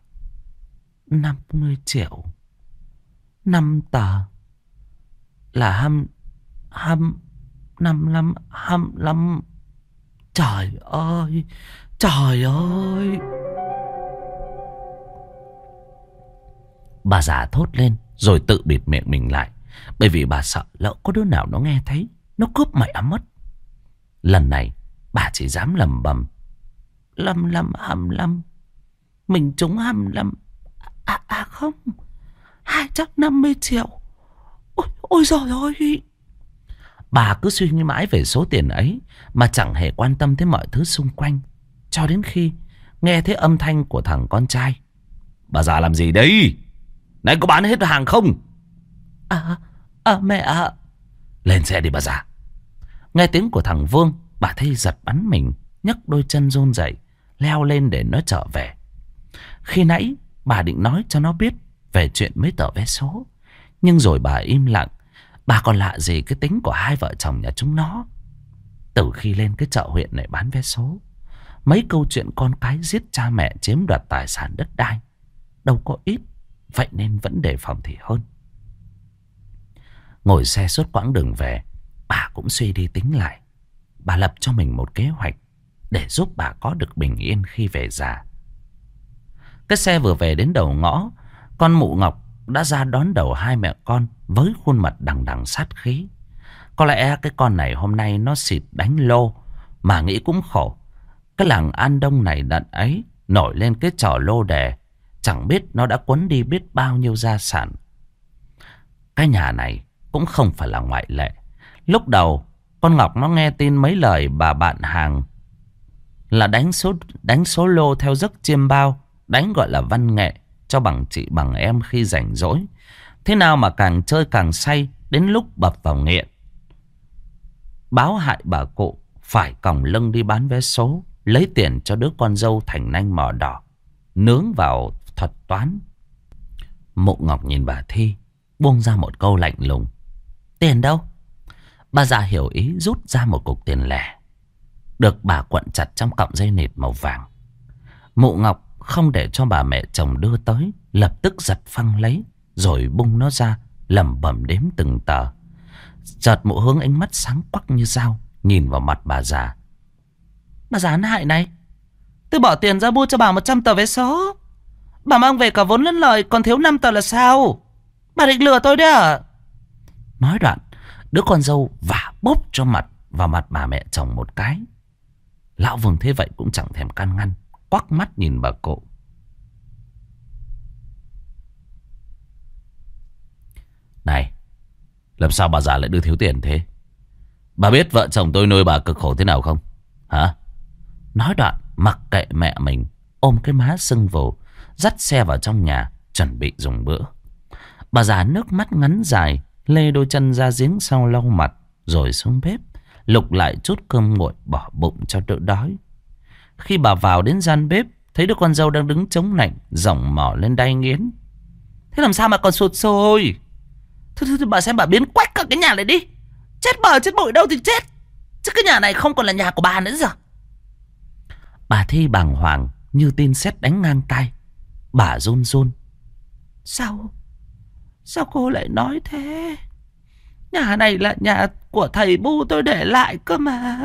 50 triệu. Năm tờ là hăm năm lăm hăm lăm trời ơi trời ơi Bà già thốt lên rồi tự bịt miệng mình lại. Bởi vì bà sợ lỡ có đứa nào nó nghe thấy. Nó cướp mẹ mất. Lần này bà chỉ dám lầm bầm. Lâm lâm hầm lâm. Mình trúng hầm lâm. À, à không. 250 triệu. Ôi, ôi giời ơi. Bà cứ suy nghĩ mãi về số tiền ấy. Mà chẳng hề quan tâm tới mọi thứ xung quanh. Cho đến khi nghe thấy âm thanh của thằng con trai. Bà già làm gì đấy? Này có bán hết hàng không? À, à mẹ ạ. Lên xe đi bà già. Nghe tiếng của thằng Vương, bà thấy giật bắn mình, nhấc đôi chân run dậy, leo lên để nó trở về. Khi nãy, bà định nói cho nó biết về chuyện mấy tờ vé số. Nhưng rồi bà im lặng, bà còn lạ gì cái tính của hai vợ chồng nhà chúng nó. Từ khi lên cái chợ huyện này bán vé số, mấy câu chuyện con cái giết cha mẹ chiếm đoạt tài sản đất đai, đâu có ít. Vậy nên vẫn đề phòng thì hơn Ngồi xe suốt quãng đường về Bà cũng suy đi tính lại Bà lập cho mình một kế hoạch Để giúp bà có được bình yên khi về già Cái xe vừa về đến đầu ngõ Con mụ ngọc đã ra đón đầu hai mẹ con Với khuôn mặt đằng đằng sát khí. Có lẽ cái con này hôm nay nó xịt đánh lô Mà nghĩ cũng khổ. Cái làng An Đông này đận ấy Nổi lên cái trò lô đề Chẳng biết nó đã quấn đi biết bao nhiêu gia sản. Cái nhà này cũng không phải là ngoại lệ. Lúc đầu con Ngọc nó nghe tin mấy lời bà bạn hàng là đánh số đánh số lô theo giấc chiêm bao, đánh gọi là văn nghệ cho bằng chị bằng em khi rảnh rỗi. Thế nào mà càng chơi càng say, đến lúc bập vào nghiện. Báo hại bà cụ phải còng lưng đi bán vé số, lấy tiền cho đứa con dâu thành nanh mỏ đỏ, nướng vào thuật toán. Mụ Ngọc nhìn bà Thi, buông ra một câu lạnh lùng. Tiền đâu? Bà già hiểu ý rút ra một cục tiền lẻ. Được bà quận chặt trong cọng dây nịt màu vàng. Mụ Ngọc không để cho bà mẹ chồng đưa tới. Lập tức giật phăng lấy. Rồi bung nó ra. lẩm bẩm đếm từng tờ. Chợt mụ hướng ánh mắt sáng quắc như dao. Nhìn vào mặt bà già. Bà già hại này. Tôi bỏ tiền ra mua cho bà 100 tờ vé số. Bà mang về cả vốn lẫn lời còn thiếu 5 tờ là sao? Bà định lừa tôi đấy à? Nói đoạn, đứa con dâu vả bóp cho mặt vào mặt bà mẹ chồng một cái. Lão Vương thế vậy cũng chẳng thèm can ngăn. Quắc mắt nhìn bà cụ. Này, làm sao bà già lại đưa thiếu tiền thế? Bà biết vợ chồng tôi nuôi bà cực khổ thế nào không? Hả? Nói đoạn, mặc kệ mẹ mình, ôm cái má sưng vù, dắt xe vào trong nhà, chuẩn bị dùng bữa. Bà già nước mắt ngắn dài, lê đôi chân ra giếng sau lau mặt, rồi xuống bếp. Lục lại chút cơm nguội bỏ bụng cho đỡ đói. Khi bà vào đến gian bếp, thấy đứa con dâu đang đứng chống nạnh, giọng mỏ lên đay nghiến. Thế làm sao mà còn sụt sôi? Thôi, thôi, thôi bà xem bà biến quách cả cái nhà này đi. Chết bờ chết bụi đâu thì chết. Chứ cái nhà này không còn là nhà của bà nữa giờ. Bà Thi bàng hoàng như tin xét đánh ngang tay. Bà run run. Sao? Sao cô lại nói thế? Nhà này là nhà của thầy Bu tôi để lại cơ mà.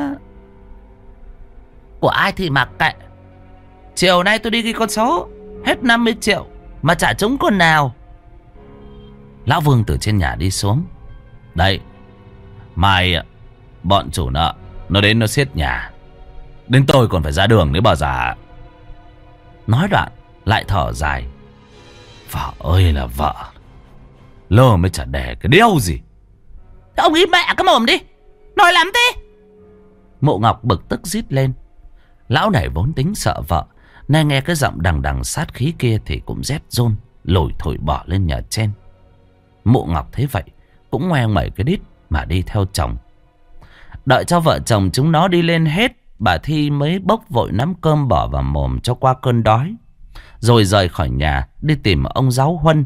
Của ai thì mặc kệ. Chiều nay tôi đi ghi con số. Hết 50 triệu. Mà trả trúng con nào. Lão Vương từ trên nhà đi xuống. Đây. Mai à, bọn chủ nợ. Nó đến nó xiết nhà. Đến tôi còn phải ra đường nữa bà già. Nói đoạn. Lại thở dài. Vợ ơi là vợ. Lơ mới chả đẻ cái đeo gì. Ông im mẹ cái mồm đi, Nói lắm thế Mộ Ngọc bực tức rít lên Lão này vốn tính sợ vợ Nên nghe cái giọng đằng đằng sát khí kia Thì cũng rét rôn Lồi thổi bỏ lên nhà trên. Mộ Ngọc thấy vậy Cũng ngoe mẩy cái đít Mà đi theo chồng. Đợi cho vợ chồng chúng nó đi lên hết Bà Thi mới bốc vội nắm cơm bỏ vào mồm cho qua cơn đói Rồi rời khỏi nhà Đi tìm ông giáo Huân.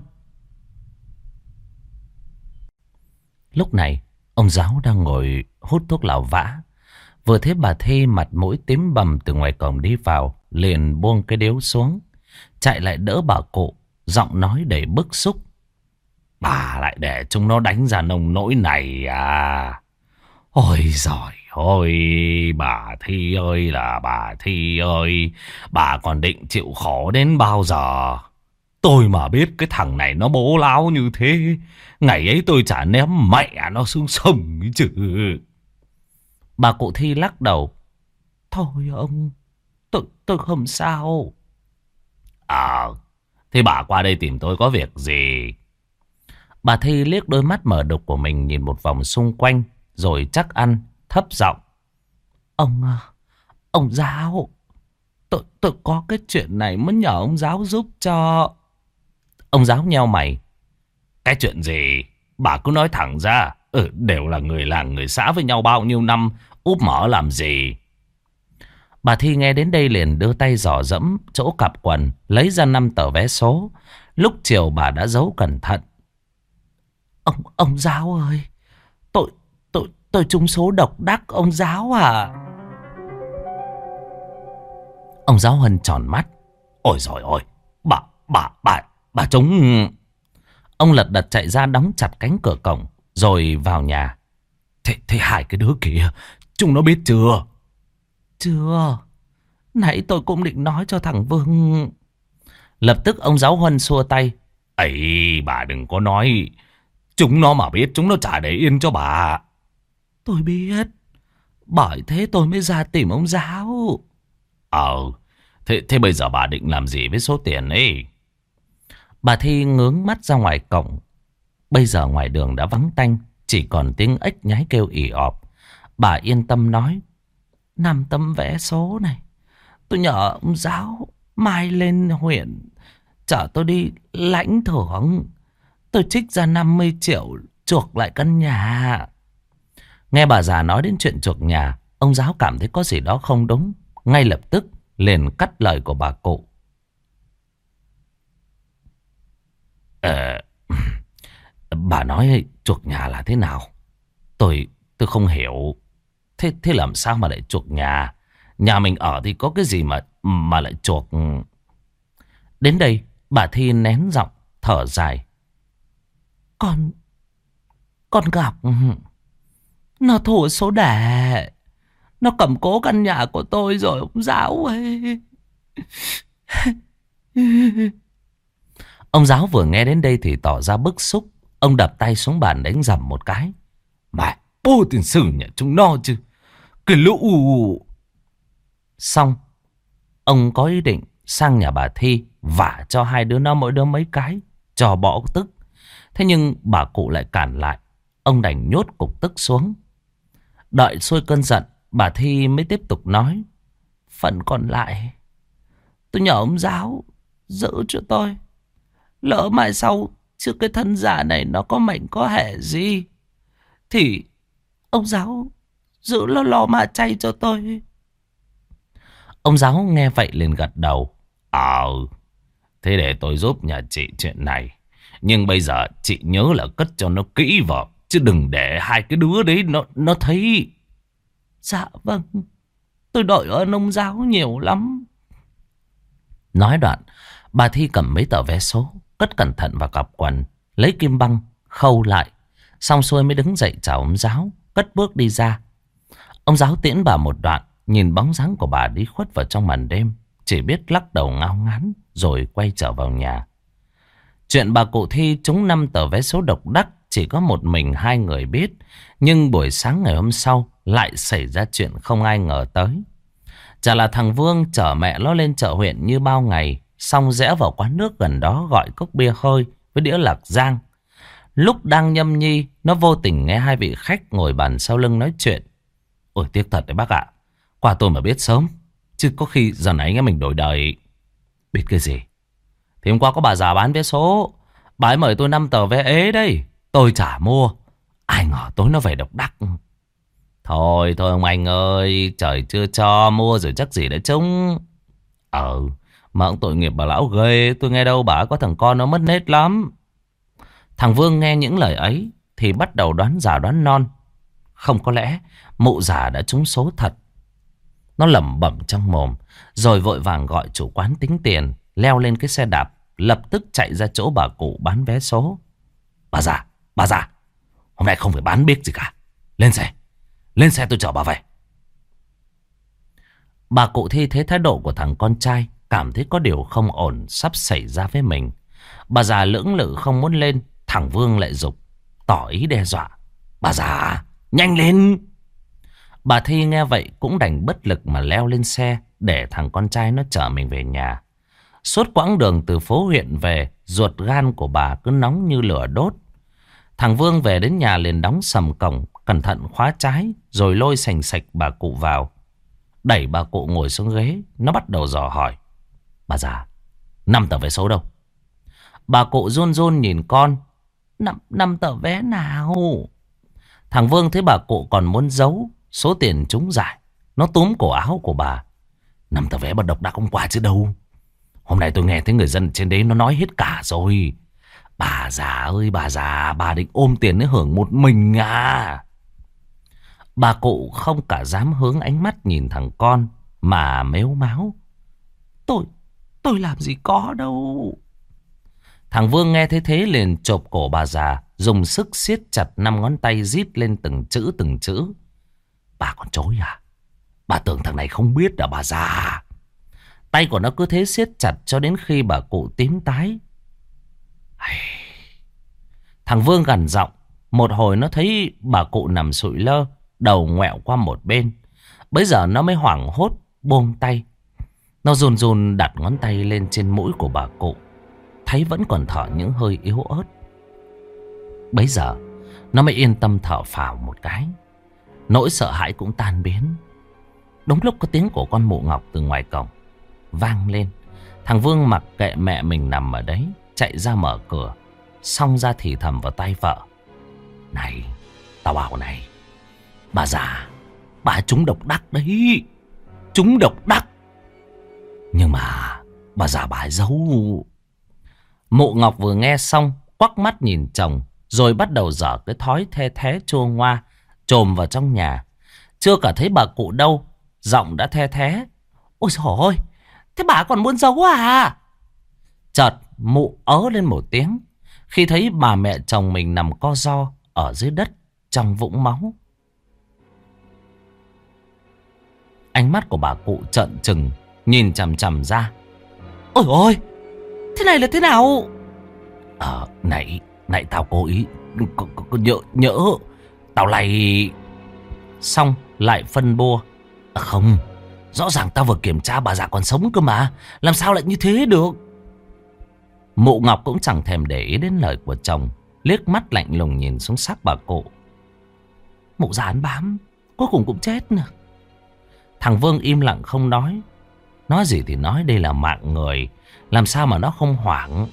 Lúc này, ông giáo đang ngồi hút thuốc lào vã. Vừa thấy bà Thi mặt mũi tím bầm từ ngoài cổng đi vào, liền buông cái điếu xuống. Chạy lại đỡ bà cụ, giọng nói đầy bức xúc. Bà lại để chúng nó đánh ra nông nỗi này à. Ôi giỏi ôi, bà Thi ơi là bà Thi ơi, bà còn định chịu khổ đến bao giờ? Tôi mà biết cái thằng này nó bố láo như thế. Ngày ấy tôi chả ném mẹ nó xuống sông chứ. Bà cụ Thi lắc đầu. Thôi ông, tôi, tôi không sao. À, thế bà qua đây tìm tôi có việc gì? Bà Thi liếc đôi mắt mở đục của mình nhìn một vòng xung quanh. Rồi chắc ăn, thấp giọng. Ông, à, ông giáo, tôi, tôi có cái chuyện này muốn nhờ ông giáo giúp cho. Ông giáo nheo mày. Cái chuyện gì? Bà cứ nói thẳng ra. Ừ, đều là người làng người xã với nhau bao nhiêu năm. Úp mở làm gì? Bà Thi nghe đến đây liền đưa tay dò dẫm chỗ cặp quần. Lấy ra năm tờ vé số. Lúc chiều bà đã giấu cẩn thận. Ông, ông giáo ơi. Tôi, tôi, tôi trúng số độc đắc ông giáo à. Ông giáo Hân tròn mắt. Ôi rồi ôi. Bà, bà, bà, Bà chúng... Ông lật đật chạy ra đóng chặt cánh cửa cổng. Rồi vào nhà. Thế, thế hai cái đứa kia. Chúng nó biết chưa? Chưa. Nãy tôi cũng định nói cho thằng Vương. Lập tức ông giáo huân xua tay. ấy bà đừng có nói. Chúng nó mà biết chúng nó chả để yên cho bà. Tôi biết. Bởi thế tôi mới ra tìm ông giáo. Ờ, thế, thế bây giờ bà định làm gì với số tiền ấy? Bà Thi ngướng mắt ra ngoài cổng. Bây giờ ngoài đường đã vắng tanh, chỉ còn tiếng ếch nhái kêu ỉ ọp. Bà yên tâm nói, năm tấm vẽ số này, tôi nhờ ông giáo mai lên huyện, chở tôi đi lãnh thưởng. Tôi trích ra 50 triệu chuộc lại căn nhà. Nghe bà già nói đến chuyện chuộc nhà, ông giáo cảm thấy có gì đó không đúng. Ngay lập tức liền cắt lời của bà cụ. Ờ, bà nói chuộc nhà là thế nào? Tôi tôi không hiểu. Thế thế làm sao mà lại chuộc nhà? Nhà mình ở thì có cái gì mà mà lại chuộc? Đến đây, bà Thi nén giọng, thở dài. Con, con gặp, nó thủ số đẻ. Nó cầm cố căn nhà của tôi rồi ông giáo ơi. Ông giáo vừa nghe đến đây thì tỏ ra bức xúc. Ông đập tay xuống bàn đánh dầm một cái. Mẹ, bố tiền sử nhà chúng nó chứ. Cái lũ... Xong, ông có ý định sang nhà bà Thi vả cho hai đứa nó mỗi đứa mấy cái, cho bỏ tức. Thế nhưng bà cụ lại cản lại, ông đành nhốt cục tức xuống. Đợi xuôi cơn giận, bà Thi mới tiếp tục nói. Phần còn lại, tôi nhờ ông giáo giữ cho tôi. Lỡ mai sau, chứ cái thân giả này nó có mệnh có hệ gì, thì ông giáo giữ lo lo mà chay cho tôi. Ông giáo nghe vậy liền gật đầu. Ờ, thế để tôi giúp nhà chị chuyện này. Nhưng bây giờ chị nhớ là cất cho nó kỹ vào. Chứ đừng để hai cái đứa đấy nó nó thấy. Dạ vâng, tôi đợi ơn ông giáo nhiều lắm. Nói đoạn, bà Thi cầm mấy tờ vé số, cất cẩn thận vào cặp quần, lấy kim băng, khâu lại. Xong xuôi mới đứng dậy chào ông giáo, cất bước đi ra. Ông giáo tiễn bà một đoạn, nhìn bóng dáng của bà đi khuất vào trong màn đêm. Chỉ biết lắc đầu ngao ngán, rồi quay trở vào nhà. Chuyện bà cụ Thi trúng năm tờ vé số độc đắc chỉ có một mình hai người biết. Nhưng buổi sáng ngày hôm sau lại xảy ra chuyện không ai ngờ tới. Chả là thằng Vương chở mẹ nó lên chợ huyện như bao ngày. Xong rẽ vào quán nước gần đó gọi cốc bia hơi với đĩa lạc giang. Lúc đang nhâm nhi, nó vô tình nghe hai vị khách ngồi bàn sau lưng nói chuyện. Ôi tiếc thật đấy bác ạ. Qua tôi mà biết sớm. Chứ có khi giờ này nghe mình đổi đời. Biết cái gì? Thì hôm qua có bà già bán vé số. Bà ấy mời tôi 5 tờ vé ế đây. Tôi chả mua. Ai ngờ tối nó về độc đắc. Thôi thôi ông anh ơi. Trời chưa cho mua rồi chắc gì đã trúng. Ờ. Mà ông tội nghiệp bà lão ghê. Tôi nghe đâu bà có thằng con nó mất nết lắm. Thằng Vương nghe những lời ấy. Thì bắt đầu đoán giả đoán non. Không có lẽ mụ giả đã trúng số thật. Nó lẩm bẩm trong mồm. Rồi vội vàng gọi chủ quán tính tiền. Leo lên cái xe đạp. Lập tức chạy ra chỗ bà cụ bán vé số. Bà già, bà già. Hôm nay không phải bán biết gì cả. Lên xe. Lên xe tôi chở bà về. Bà cụ thi thấy thái độ của thằng con trai. Cảm thấy có điều không ổn sắp xảy ra với mình. Bà già lưỡng lự không muốn lên. Thằng Vương lại dục Tỏ ý đe dọa. Bà già, nhanh lên. Bà Thi nghe vậy cũng đành bất lực mà leo lên xe để thằng con trai nó chở mình về nhà. Suốt quãng đường từ phố huyện về, ruột gan của bà cứ nóng như lửa đốt. Thằng Vương về đến nhà liền đóng sầm cổng, cẩn thận khóa trái, rồi lôi sành sạch bà cụ vào. Đẩy bà cụ ngồi xuống ghế, nó bắt đầu dò hỏi. Bà già, năm tờ vé số đâu? Bà cụ run run nhìn con. Năm, năm tờ vé nào? Thằng Vương thấy bà cụ còn muốn giấu số tiền trúng giải. Nó túm cổ áo của bà. Năm tờ vé bà độc đắc hôm qua chứ đâu. Hôm nay tôi nghe thấy người dân trên đấy nó nói hết cả rồi. Bà già ơi bà già, bà định ôm tiền để hưởng một mình à. Bà cụ không cả dám hướng ánh mắt nhìn thằng con mà mếu máu. Tôi, tôi làm gì có đâu. Thằng Vương nghe thế thế liền chộp cổ bà già, dùng sức siết chặt năm ngón tay rít lên từng chữ từng chữ. Bà còn chối à? Bà tưởng thằng này không biết là bà già. À? Tay của nó cứ thế siết chặt cho đến khi bà cụ tím tái. Thằng Vương gần giọng. Một hồi nó thấy bà cụ nằm sụi lơ, đầu ngoẹo qua một bên. Bây giờ nó mới hoảng hốt, buông tay. Nó run run đặt ngón tay lên trên mũi của bà cụ. Thấy vẫn còn thở những hơi yếu ớt. Bây giờ, nó mới yên tâm thở phào một cái. Nỗi sợ hãi cũng tan biến. Đúng lúc có tiếng của con mụ ngọc từ ngoài cổng vang lên. Thằng Vương mặc kệ mẹ mình nằm ở đấy, chạy ra mở cửa, xong ra thì thầm vào tay vợ. Này, tao bảo này, bà già, bà trúng độc đắc đấy, trúng độc đắc. Nhưng mà bà già bà giấu. Mụ Ngọc vừa nghe xong, quắc mắt nhìn chồng, rồi bắt đầu dở cái thói the thế chua ngoa, trồm vào trong nhà. Chưa cả thấy bà cụ đâu, giọng đã the thế. Ôi trời ơi, thế bà còn muốn giấu à? Chợt mụ ớ lên một tiếng, khi thấy bà mẹ chồng mình nằm co ro ở dưới đất trong vũng máu. Ánh mắt của bà cụ trợn trừng, nhìn chằm chằm ra. Ôi ôi, thế này là thế nào? Ờ, này, này tao cố ý, có, có, có nhỡ, nhỡ, tao lại... Xong lại phân bua. À, không, rõ ràng tao vừa kiểm tra bà già còn sống cơ mà, làm sao lại như thế được? Mụ Ngọc cũng chẳng thèm để ý đến lời của chồng, liếc mắt lạnh lùng nhìn xuống xác bà cụ. Mụ già ăn bám, cuối cùng cũng chết nè. Thằng Vương im lặng không nói. Nói gì thì nói đây là mạng người, làm sao mà nó không hoảng.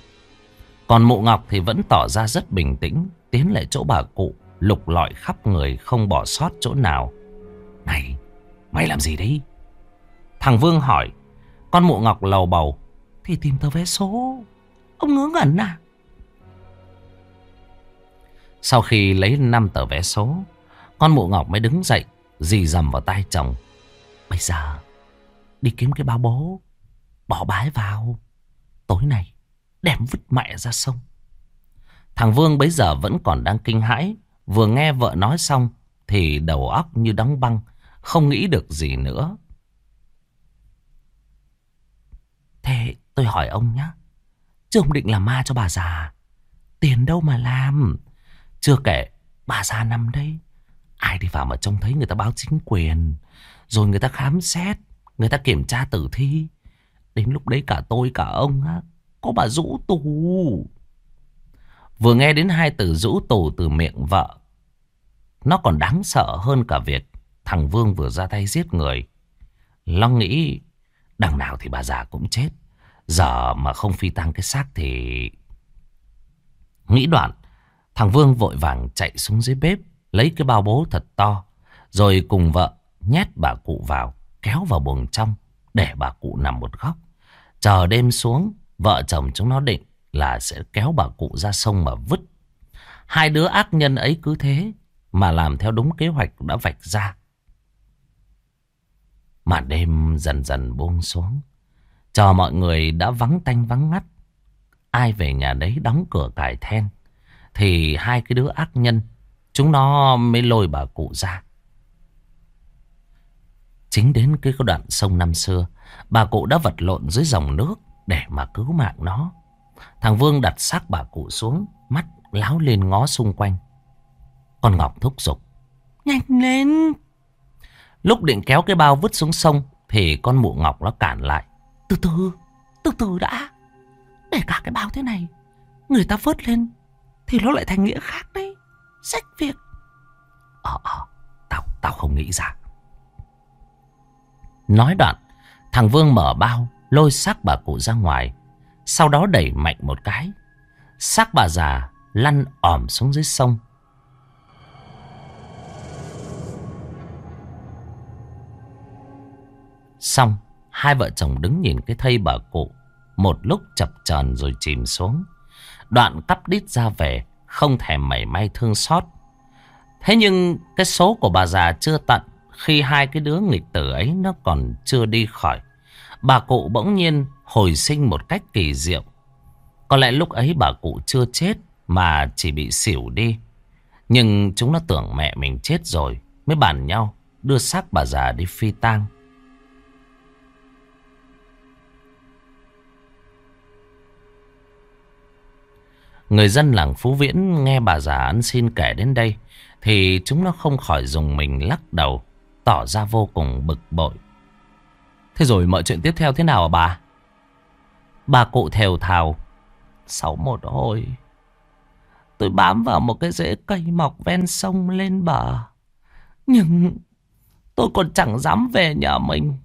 Còn mụ Ngọc thì vẫn tỏ ra rất bình tĩnh, tiến lại chỗ bà cụ, lục lọi khắp người không bỏ sót chỗ nào. Này, mày làm gì đấy? Thằng Vương hỏi, con mụ Ngọc lầu bầu, thì tìm tờ vé số. Ông ngớ ngẩn à? Sau khi lấy năm tờ vé số, con mụ Ngọc mới đứng dậy, dì dầm vào tay chồng. Bây giờ, đi kiếm cái bao bố, bỏ bái vào. Tối nay, đem vứt mẹ ra sông. Thằng Vương bấy giờ vẫn còn đang kinh hãi. Vừa nghe vợ nói xong, thì đầu óc như đóng băng, không nghĩ được gì nữa. Thế tôi hỏi ông nhé. Chứ ông định làm ma cho bà già. Tiền đâu mà làm. Chưa kể, bà già nằm đây. Ai đi vào mà trông thấy người ta báo chính quyền. Rồi người ta khám xét. Người ta kiểm tra tử thi. Đến lúc đấy cả tôi cả ông á, có bà rũ tù. Vừa nghe đến hai từ rũ tù từ miệng vợ. Nó còn đáng sợ hơn cả việc thằng Vương vừa ra tay giết người. Long nghĩ đằng nào thì bà già cũng chết. Giờ mà không phi tăng cái xác thì... Nghĩ đoạn, thằng Vương vội vàng chạy xuống dưới bếp, lấy cái bao bố thật to, rồi cùng vợ nhét bà cụ vào, kéo vào buồng trong, để bà cụ nằm một góc. Chờ đêm xuống, vợ chồng chúng nó định là sẽ kéo bà cụ ra sông mà vứt. Hai đứa ác nhân ấy cứ thế mà làm theo đúng kế hoạch đã vạch ra. Mà đêm dần dần buông xuống. Chờ mọi người đã vắng tanh vắng ngắt. Ai về nhà đấy đóng cửa cải then. Thì hai cái đứa ác nhân. Chúng nó mới lôi bà cụ ra. Chính đến cái đoạn sông năm xưa. Bà cụ đã vật lộn dưới dòng nước. Để mà cứu mạng nó. Thằng Vương đặt xác bà cụ xuống. Mắt láo lên ngó xung quanh. Con Ngọc thúc giục. Nhanh lên. Lúc định kéo cái bao vứt xuống sông. Thì con mụ Ngọc nó cản lại. Từ từ, từ từ đã. Để cả cái bao thế này, người ta vớt lên, thì nó lại thành nghĩa khác đấy. Sách việc. Ờ, ờ, tao, tao không nghĩ ra. Nói đoạn, thằng Vương mở bao, lôi xác bà cụ ra ngoài. Sau đó đẩy mạnh một cái. Xác bà già lăn ỏm xuống dưới sông. Xong, Hai vợ chồng đứng nhìn cái thây bà cụ Một lúc chập chờn rồi chìm xuống Đoạn cắp đít ra về Không thèm mảy may thương xót Thế nhưng cái số của bà già chưa tận khi hai cái đứa nghịch tử ấy nó còn chưa đi khỏi. Bà cụ bỗng nhiên hồi sinh một cách kỳ diệu. Có lẽ lúc ấy bà cụ chưa chết mà chỉ bị xỉu đi. Nhưng chúng nó tưởng mẹ mình chết rồi mới bàn nhau đưa xác bà già đi phi tang. Người dân làng Phú Viễn nghe bà già ăn xin kể đến đây thì chúng nó không khỏi dùng mình lắc đầu tỏ ra vô cùng bực bội. Thế rồi mọi chuyện tiếp theo thế nào à bà? Bà cụ thều thào. Sáu một hồi, tôi bám vào một cái rễ cây mọc ven sông lên bờ. Nhưng tôi còn chẳng dám về nhà mình.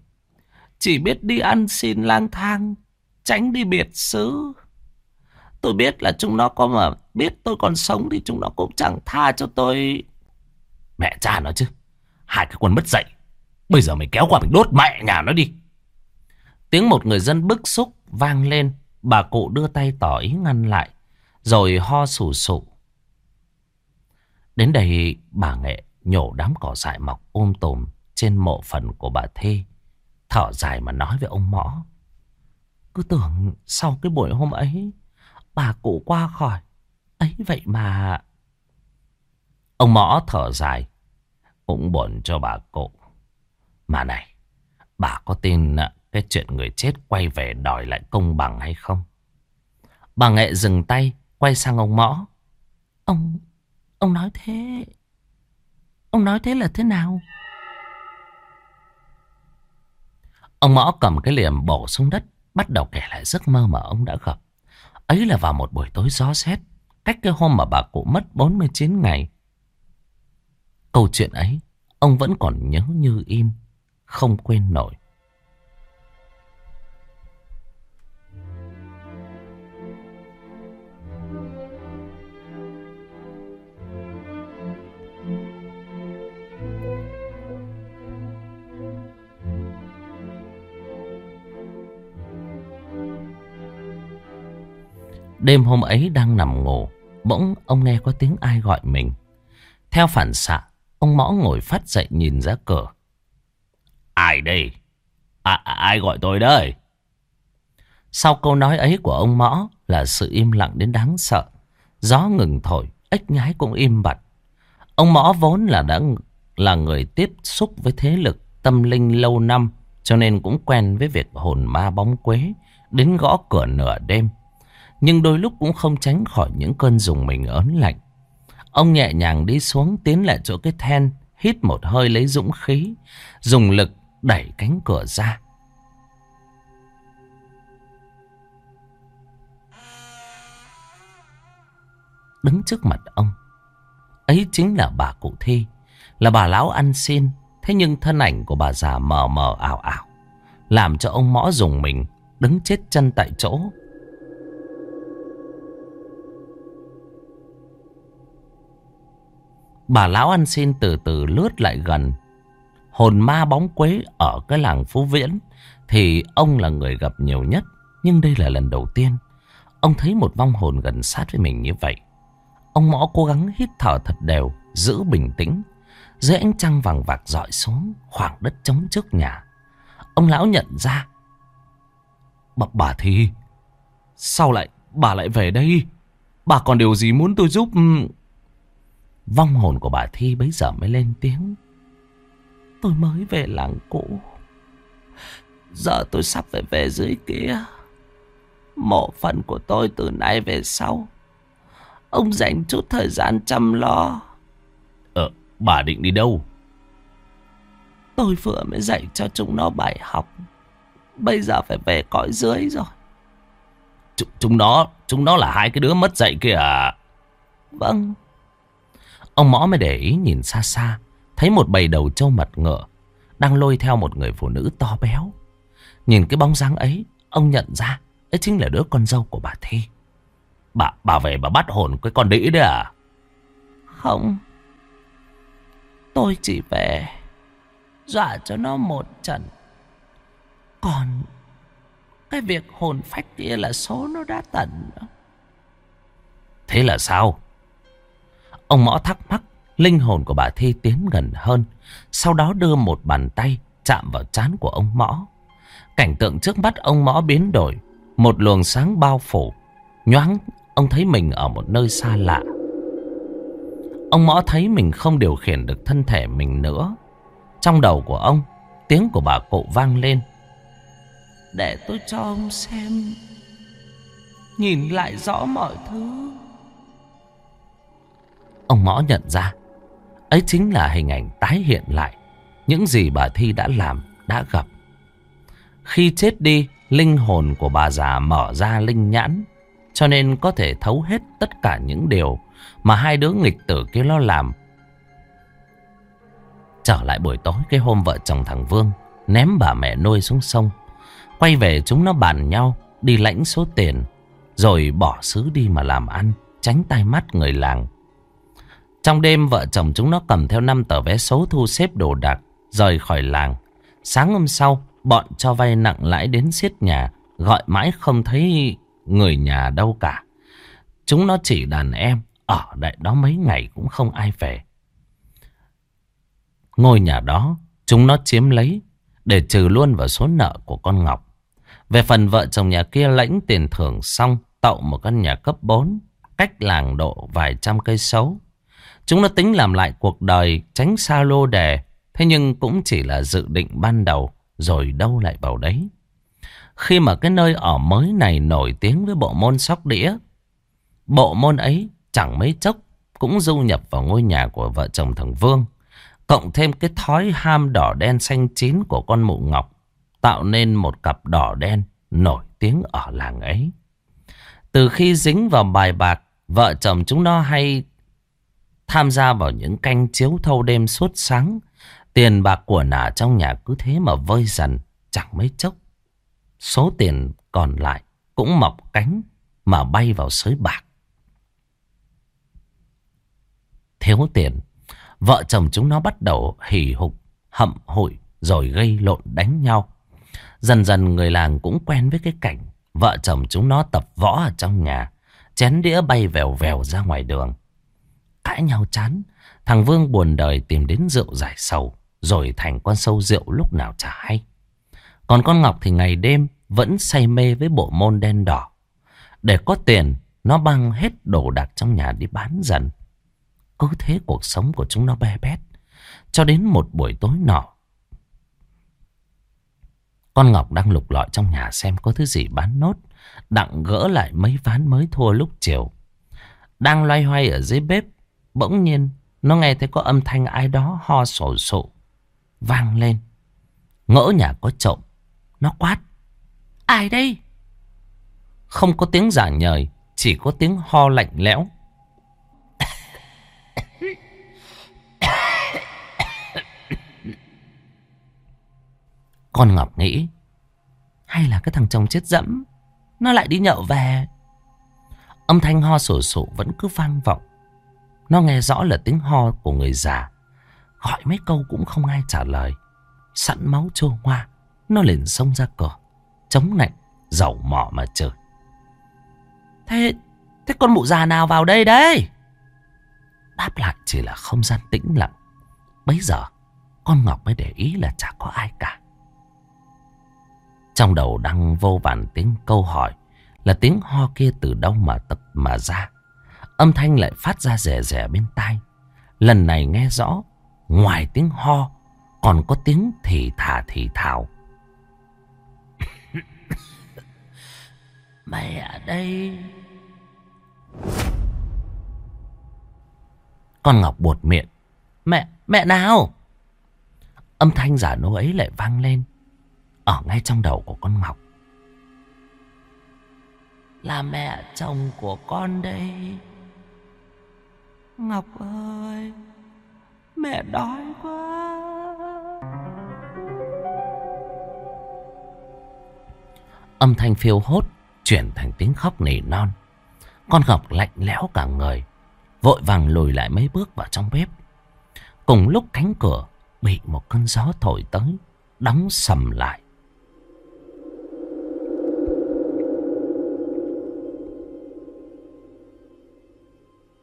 Chỉ biết đi ăn xin lang thang, tránh đi biệt xứ. Tôi biết là chúng nó có mà biết tôi còn sống thì chúng nó cũng chẳng tha cho tôi. Mẹ cha nó chứ. Hai cái quân mất dậy. Bây giờ mày kéo qua mình đốt mẹ nhà nó đi. Tiếng một người dân bức xúc vang lên. Bà cụ đưa tay tỏ ý ngăn lại. Rồi ho sù sụ. Đến đây, bà nghệ nhổ đám cỏ dại mọc ôm tồm trên mộ phần của bà Thê. Thở dài mà nói với ông Mõ. Cứ tưởng sau cái buổi hôm ấy, bà cụ qua khỏi. Ấy vậy mà... Ông Mõ thở dài. Cũng buồn cho bà cụ. Mà này, bà có tin à, cái chuyện người chết quay về đòi lại công bằng hay không? Bà Nghệ dừng tay, quay sang ông Mõ. Ông, ông nói thế... Ông nói thế là thế nào? Ông Mõ cầm cái liềm bổ xuống đất, bắt đầu kể lại giấc mơ mà ông đã gặp. Ấy là vào một buổi tối gió rét, cách cái hôm mà bà cụ mất 49 ngày. Câu chuyện ấy, ông vẫn còn nhớ như in, không quên nổi. Đêm hôm ấy đang nằm ngủ, bỗng ông nghe có tiếng ai gọi mình. Theo phản xạ, ông mõ ngồi phát dậy nhìn ra cửa. Ai đây? À, à, ai gọi tôi đây? Sau câu nói ấy của ông mõ là sự im lặng đến đáng sợ. Gió ngừng thổi, ếch nhái cũng im bặt. Ông mõ vốn là đã là người tiếp xúc với thế lực tâm linh lâu năm, cho nên cũng quen với việc hồn ma bóng quế đến gõ cửa nửa đêm. Nhưng đôi lúc cũng không tránh khỏi những cơn dùng mình ớn lạnh. Ông nhẹ nhàng đi xuống tiến lại chỗ cái then, hít một hơi lấy dũng khí, dùng lực đẩy cánh cửa ra. Đứng trước mặt ông, ấy chính là bà cụ Thi, là bà lão ăn xin, thế nhưng thân ảnh của bà già mờ mờ ảo ảo, làm cho ông mõ dùng mình, đứng chết chân tại chỗ. Bà lão ăn xin từ từ lướt lại gần. Hồn ma bóng quế ở cái làng Phú Viễn thì ông là người gặp nhiều nhất. Nhưng đây là lần đầu tiên ông thấy một vong hồn gần sát với mình như vậy. Ông mõ cố gắng hít thở thật đều, giữ bình tĩnh. Dưới ánh trăng vàng vạc dọi xuống khoảng đất trống trước nhà. Ông lão nhận ra. Bà, bà thì Sao lại bà lại về đây? Bà còn điều gì muốn tôi giúp... Vong hồn của bà Thi bấy giờ mới lên tiếng. Tôi mới về làng cũ. Giờ tôi sắp phải về dưới kia. Mộ phần của tôi từ nay về sau. Ông dành chút thời gian chăm lo. Ờ, bà định đi đâu? Tôi vừa mới dạy cho chúng nó bài học. Bây giờ phải về cõi dưới rồi. Ch chúng nó, chúng nó là hai cái đứa mất dạy kìa à? Vâng. Ông mõ mới để ý nhìn xa xa. Thấy một bầy đầu trâu mặt ngựa. Đang lôi theo một người phụ nữ to béo. Nhìn cái bóng dáng ấy. Ông nhận ra. Ấy chính là đứa con dâu của bà Thi. Bà, bà về bà bắt hồn cái con đĩ đấy à? Không. Tôi chỉ về. Dọa cho nó một trận. Còn cái việc hồn phách kia là số nó đã tận. Thế là sao? Ông Mõ thắc mắc, linh hồn của bà Thi tiến gần hơn, sau đó đưa một bàn tay chạm vào trán của ông Mõ. Cảnh tượng trước mắt ông Mõ biến đổi, một luồng sáng bao phủ, nhoáng ông thấy mình ở một nơi xa lạ. Ông Mõ thấy mình không điều khiển được thân thể mình nữa. Trong đầu của ông, tiếng của bà cụ vang lên. Để tôi cho ông xem, nhìn lại rõ mọi thứ. Ông Mõ nhận ra Ấy chính là hình ảnh tái hiện lại Những gì bà Thi đã làm, đã gặp. Khi chết đi Linh hồn của bà già mở ra linh nhãn Cho nên có thể thấu hết tất cả những điều Mà hai đứa nghịch tử kia lo làm. Trở lại buổi tối cái hôm vợ chồng thằng Vương Ném bà mẹ nuôi xuống sông Quay về chúng nó bàn nhau Đi lãnh số tiền Rồi bỏ xứ đi mà làm ăn Tránh tai mắt người làng. Trong đêm, vợ chồng chúng nó cầm theo năm tờ vé số thu xếp đồ đạc, Rời khỏi làng. Sáng hôm sau, Bọn cho vay nặng lãi đến xiết nhà, Gọi mãi không thấy người nhà đâu cả. Chúng nó chỉ đàn em, Ở đại đó mấy ngày cũng không ai về. Ngôi nhà đó, Chúng nó chiếm lấy, Để trừ luôn vào số nợ của con Ngọc. Về phần vợ chồng nhà kia lãnh tiền thưởng xong Tậu một căn nhà cấp 4 Cách làng độ vài trăm cây số. Chúng nó tính làm lại cuộc đời, Tránh xa lô đề. Thế nhưng cũng chỉ là dự định ban đầu, Rồi đâu lại vào đấy. Khi mà cái nơi ở mới này nổi tiếng với bộ môn sóc đĩa, Bộ môn ấy chẳng mấy chốc Cũng du nhập vào ngôi nhà của vợ chồng thằng Vương, Cộng thêm cái thói ham đỏ đen xanh chín của con mụ ngọc, Tạo nên một cặp đỏ đen nổi tiếng ở làng ấy. Từ khi dính vào bài bạc, Vợ chồng chúng nó hay tham gia vào những canh chiếu thâu đêm suốt sáng Tiền bạc của nả trong nhà cứ thế mà vơi dần Chẳng mấy chốc Số tiền còn lại cũng mọc cánh mà bay vào sới bạc Thiếu tiền Vợ chồng chúng nó bắt đầu hỉ hục, hậm hụi rồi gây lộn đánh nhau. Dần dần người làng cũng quen với cái cảnh vợ chồng chúng nó tập võ ở trong nhà, chén đĩa bay vèo vèo ra ngoài đường. Cãi nhau chán, thằng Vương buồn đời tìm đến rượu giải sầu, rồi thành con sâu rượu lúc nào chả hay. Còn con Ngọc thì ngày đêm vẫn say mê với bộ môn đen đỏ. Để có tiền, nó băng hết đồ đạc trong nhà đi bán dần. Cứ thế cuộc sống của chúng nó be bét. Cho đến một buổi tối nọ. Con Ngọc đang lục lọi trong nhà xem có thứ gì bán nốt. Đặng gỡ lại mấy ván mới thua lúc chiều. Đang loay hoay ở dưới bếp. Bỗng nhiên, nó nghe thấy có âm thanh ai đó ho sổ sộ. Vang lên. Ngỡ nhà có trộm. Nó quát. Ai đây? Không có tiếng giả nhời. Chỉ có tiếng ho lạnh lẽo. Con Ngọc nghĩ, Hay là cái thằng chồng chết dẫm, Nó lại đi nhậu về Âm thanh ho sổ sổ vẫn cứ vang vọng nó nghe rõ là tiếng ho của người già. Gọi mấy câu cũng không ai trả lời. Sẵn máu trô hoa, Nó liền xông ra cửa Chống lạnh Dầu mỏ mà trời. Thế Thế con mụ già nào vào đây đấy? Đáp lại chỉ là không gian tĩnh lặng. Bấy giờ, Con Ngọc mới để ý là chả có ai cả. Trong đầu đang vô vàn tiếng câu hỏi Là tiếng ho kia từ đâu mà tập mà ra. Âm thanh lại phát ra rẻ rẻ bên tai. Lần này nghe rõ Ngoài tiếng ho Còn có tiếng thì thả thì thào. Mẹ đây. Con Ngọc buột miệng. Mẹ, mẹ nào? Âm thanh giả nô ấy lại vang lên ở ngay trong đầu của con Ngọc. Là mẹ chồng của con đây. Ngọc ơi, mẹ đói quá. Âm thanh phiêu hốt chuyển thành tiếng khóc nỉ non. Con Ngọc lạnh lẽo cả người, vội vàng lùi lại mấy bước vào trong bếp. Cùng lúc cánh cửa bị một cơn gió thổi tới, đóng sầm lại.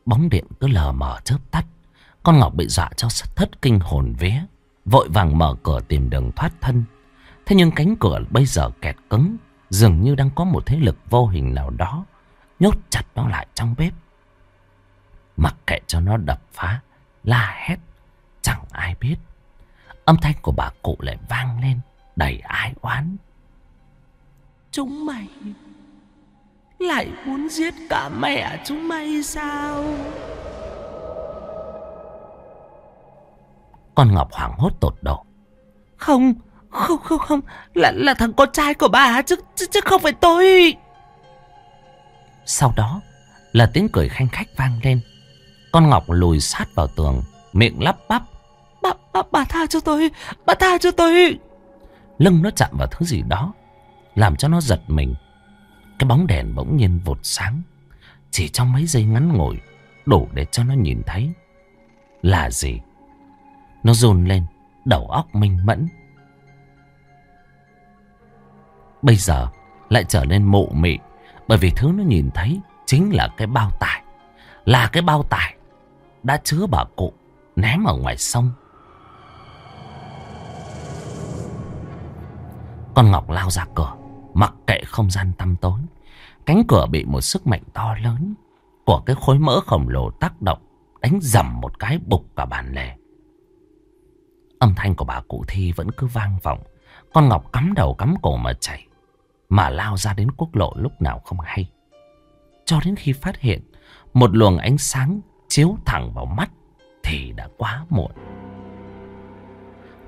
Bóng điện cứ lờ mờ chớp tắt. Con Ngọc bị dọa cho thất kinh hồn vía. Vội vàng mở cửa tìm đường thoát thân. Thế nhưng cánh cửa bây giờ kẹt cứng. Dường như đang có một thế lực vô hình nào đó. Nhốt chặt nó lại trong bếp. Mặc kệ cho nó đập phá. La hét. Chẳng ai biết. Âm thanh của bà cụ lại vang lên. Đầy ai oán. Chúng mày lại muốn giết cả mẹ chúng mày sao Con Ngọc hoảng hốt tột độ. Không, không, không, không. Là, là thằng con trai của bà chứ, chứ, chứ không phải tôi. Sau đó là tiếng cười khanh khách vang lên. Con Ngọc lùi sát vào tường, miệng lắp bắp. Bà, bà, bà tha cho tôi, bà tha cho tôi. Lưng nó chạm vào thứ gì đó, làm cho nó giật mình. Cái bóng đèn bỗng nhiên vụt sáng. Chỉ trong mấy giây ngắn ngủi, đủ để cho nó nhìn thấy. Là gì? Nó run lên, đầu óc minh mẫn. Bây giờ lại trở nên mụ mị bởi vì thứ nó nhìn thấy chính là cái bao tải. Là cái bao tải đã chứa bà cụ ném ở ngoài sông. Con Ngọc lao ra cửa, mặc kệ không gian tăm tối. Cánh cửa bị một sức mạnh to lớn của cái khối mỡ khổng lồ tác động, đánh dầm một cái bục cả bàn lề. Âm thanh của bà cụ Thi vẫn cứ vang vọng. Con Ngọc cắm đầu cắm cổ mà chạy. Mà lao ra đến quốc lộ lúc nào không hay. Cho đến khi phát hiện một luồng ánh sáng chiếu thẳng vào mắt thì đã quá muộn.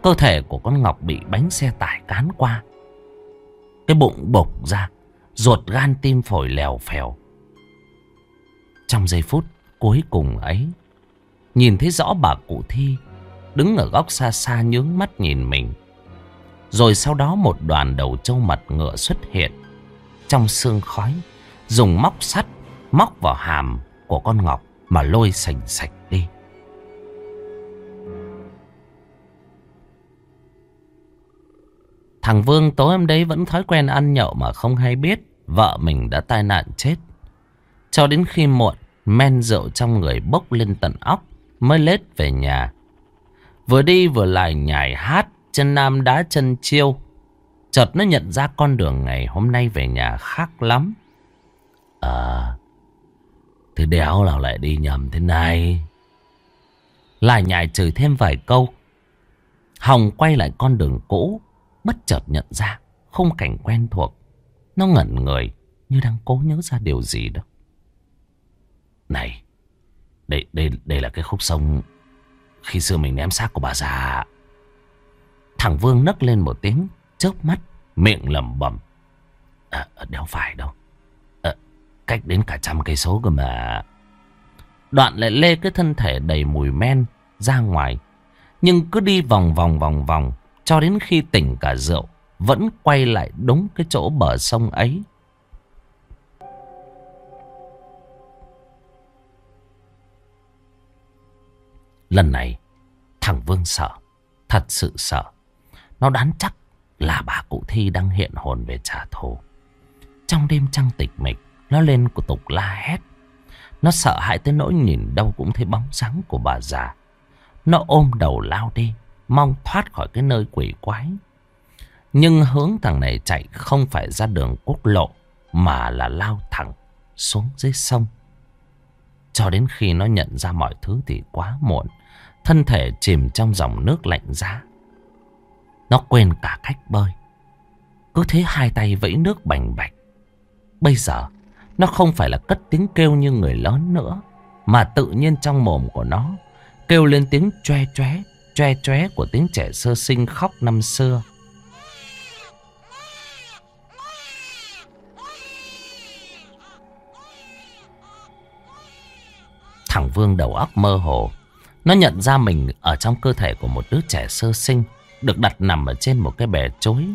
Cơ thể của con Ngọc bị bánh xe tải cán qua. Cái bụng bộc ra, ruột gan tim phổi lèo phèo. Trong giây phút cuối cùng ấy, nhìn thấy rõ bà cụ Thi đứng ở góc xa xa nhướng mắt nhìn mình. Rồi sau đó một đoàn đầu trâu mặt ngựa xuất hiện trong sương khói, dùng móc sắt móc vào hàm của con Ngọc mà lôi sành sạch Thằng Vương tối hôm đấy vẫn thói quen ăn nhậu mà không hay biết vợ mình đã tai nạn chết. Cho đến khi muộn, men rượu trong người bốc lên tận óc mới lết về nhà. Vừa đi vừa lại nhảy hát, chân nam đá chân chiêu. Chợt nó nhận ra con đường ngày hôm nay về nhà khác lắm. À, thì đéo nào lại đi nhầm thế này. Lại nhảy chửi thêm vài câu. Hồng quay lại con đường cũ, bất chợt nhận ra khung cảnh quen thuộc. Nó ngẩn người như đang cố nhớ ra điều gì đó. Này, đây, đây, đây là cái khúc sông khi xưa mình ném xác của bà già. Thằng Vương nấc lên một tiếng, chớp mắt, miệng lẩm bẩm. À, đéo phải đâu. À, cách đến cả trăm cây số cơ mà. Đoạn lại lê cái thân thể đầy mùi men ra ngoài. Nhưng cứ đi vòng vòng vòng vòng cho đến khi tỉnh cả rượu vẫn quay lại đúng cái chỗ bờ sông ấy. Lần này thằng Vương sợ, thật sự sợ. Nó đoán chắc là bà cụ Thi đang hiện hồn về trả thù. Trong đêm trăng tịch mịch, nó lên của tục la hét. Nó sợ hãi tới nỗi nhìn đâu cũng thấy bóng dáng của bà già. Nó ôm đầu lao đi, mong thoát khỏi cái nơi quỷ quái. Nhưng hướng thằng này chạy không phải ra đường quốc lộ, mà là lao thẳng xuống dưới sông. Cho đến khi nó nhận ra mọi thứ thì quá muộn. Thân thể chìm trong dòng nước lạnh giá. Nó quên cả cách bơi. Cứ thế hai tay vẫy nước bành bạch. Bây giờ, nó không phải là cất tiếng kêu như người lớn nữa. Mà tự nhiên trong mồm của nó, kêu lên tiếng choe choe choe choé của tiếng trẻ sơ sinh khóc năm xưa. Thằng Vương đầu óc mơ hồ. Nó nhận ra mình ở trong cơ thể của một đứa trẻ sơ sinh được đặt nằm ở trên một cái bè chối.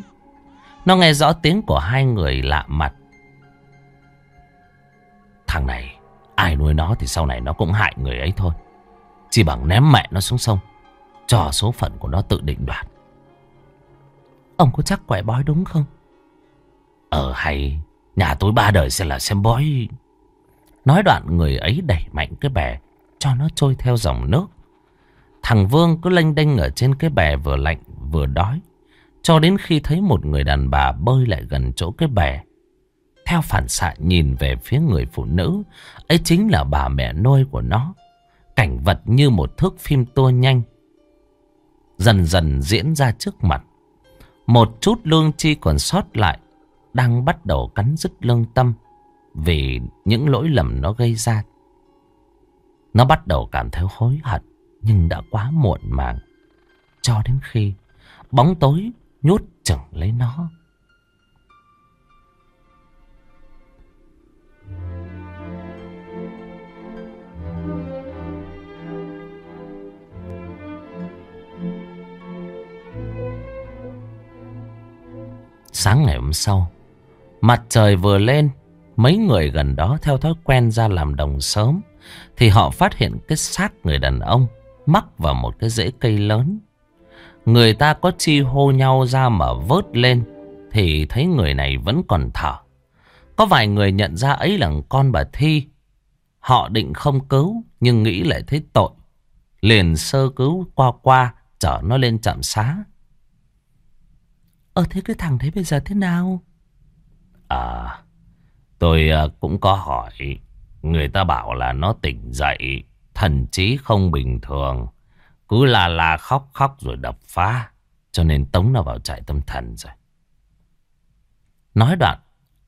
Nó nghe rõ tiếng của hai người lạ mặt. Thằng này, ai nuôi nó thì sau này nó cũng hại người ấy thôi. Chỉ bằng ném mẹ nó xuống sông, cho số phận của nó tự định đoạt. Ông có chắc quẻ bói đúng không? Ờ hay, nhà tôi ba đời sẽ là xem bói. Nói đoạn người ấy đẩy mạnh cái bè, cho nó trôi theo dòng nước. Thằng Vương cứ lênh đênh ở trên cái bè vừa lạnh vừa đói. Cho đến khi thấy một người đàn bà bơi lại gần chỗ cái bè. Theo phản xạ nhìn về phía người phụ nữ. Ấy chính là bà mẹ nuôi của nó. Cảnh vật như một thước phim tua nhanh. Dần dần diễn ra trước mặt. Một chút lương chi còn sót lại. Đang bắt đầu cắn dứt lương tâm. Vì những lỗi lầm nó gây ra. Nó bắt đầu cảm thấy hối hận nhưng đã quá muộn màng. cho đến khi bóng tối nhốt chừng lấy nó. Sáng ngày hôm sau, mặt trời vừa lên, mấy người gần đó theo thói quen ra làm đồng sớm, thì họ phát hiện cái xác người đàn ông mắc vào một cái rễ cây lớn. Người ta có chi hô nhau ra mà vớt lên, thì thấy người này vẫn còn thở. Có vài người nhận ra ấy là con bà Thi. Họ định không cứu, nhưng nghĩ lại thấy tội. Liền sơ cứu qua qua, chở nó lên trạm xá. Ờ thế cái thằng đấy bây giờ thế nào? À, tôi ờ, cũng có hỏi. Người ta bảo là nó tỉnh dậy, thần trí không bình thường. Cứ là là khóc khóc rồi đập phá. Cho nên tống nó vào trại tâm thần rồi. Nói đoạn,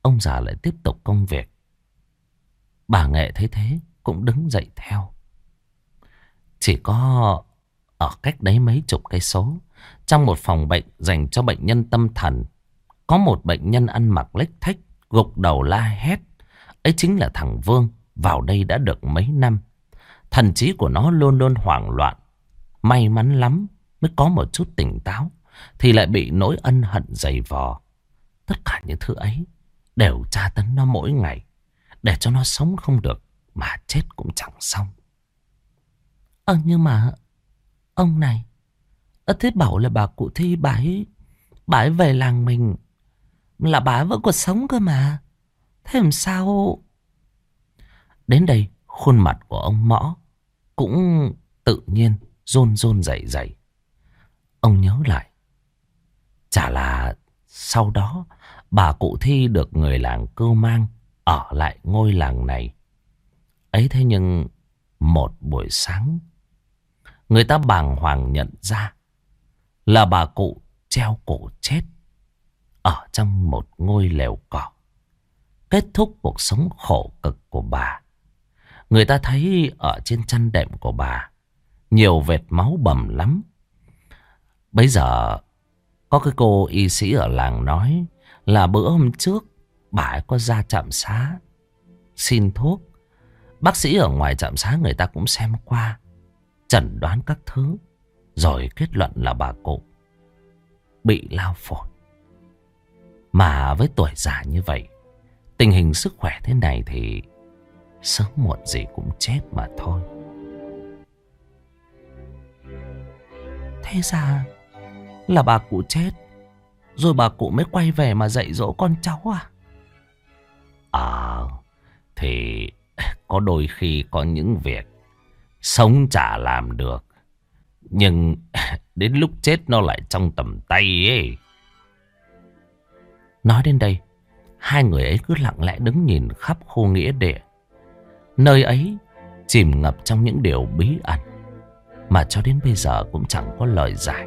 ông già lại tiếp tục công việc. Bà nghệ thấy thế, cũng đứng dậy theo. Chỉ có ở cách đấy mấy chục cây số, trong một phòng bệnh dành cho bệnh nhân tâm thần, có một bệnh nhân ăn mặc lếch thách, gục đầu la hét. Ấy chính là thằng Vương, vào đây đã được mấy năm. Thần trí của nó luôn luôn hoảng loạn. May mắn lắm mới có một chút tỉnh táo, thì lại bị nỗi ân hận dày vò. Tất cả những thứ ấy đều tra tấn nó mỗi ngày, để cho nó sống không được, mà chết cũng chẳng xong. Ờ nhưng mà, ông này, thế bảo là bà cụ Thi bà ấy, bà ấy về làng mình là bà ấy vẫn còn sống cơ mà. Thế làm sao... Đến đây khuôn mặt của ông Mõ cũng tự nhiên rôn rôn dậy dậy. Ông nhớ lại. Chả là sau đó bà cụ Thi được người làng cưu mang ở lại ngôi làng này. Ấy thế nhưng một buổi sáng người ta bàng hoàng nhận ra là bà cụ treo cổ chết ở trong một ngôi lều cỏ. Kết thúc cuộc sống khổ cực của bà. Người ta thấy ở trên chăn đệm của bà nhiều vệt máu bầm lắm. Bây giờ có cái cô y sĩ ở làng nói là bữa hôm trước bà ấy có ra trạm xá xin thuốc. Bác sĩ ở ngoài trạm xá người ta cũng xem qua, chẩn đoán các thứ. Rồi kết luận là bà cụ bị lao phổi. Mà với tuổi già như vậy, tình hình sức khỏe thế này thì sớm muộn gì cũng chết mà thôi. Thế ra là bà cụ chết, rồi bà cụ mới quay về mà dạy dỗ con cháu à? À, thì có đôi khi có những việc sống chả làm được nhưng đến lúc chết nó lại trong tầm tay ấy. Nói đến đây, hai người ấy cứ lặng lẽ đứng nhìn khắp khu nghĩa địa. Nơi ấy chìm ngập trong những điều bí ẩn mà cho đến bây giờ cũng chẳng có lời giải.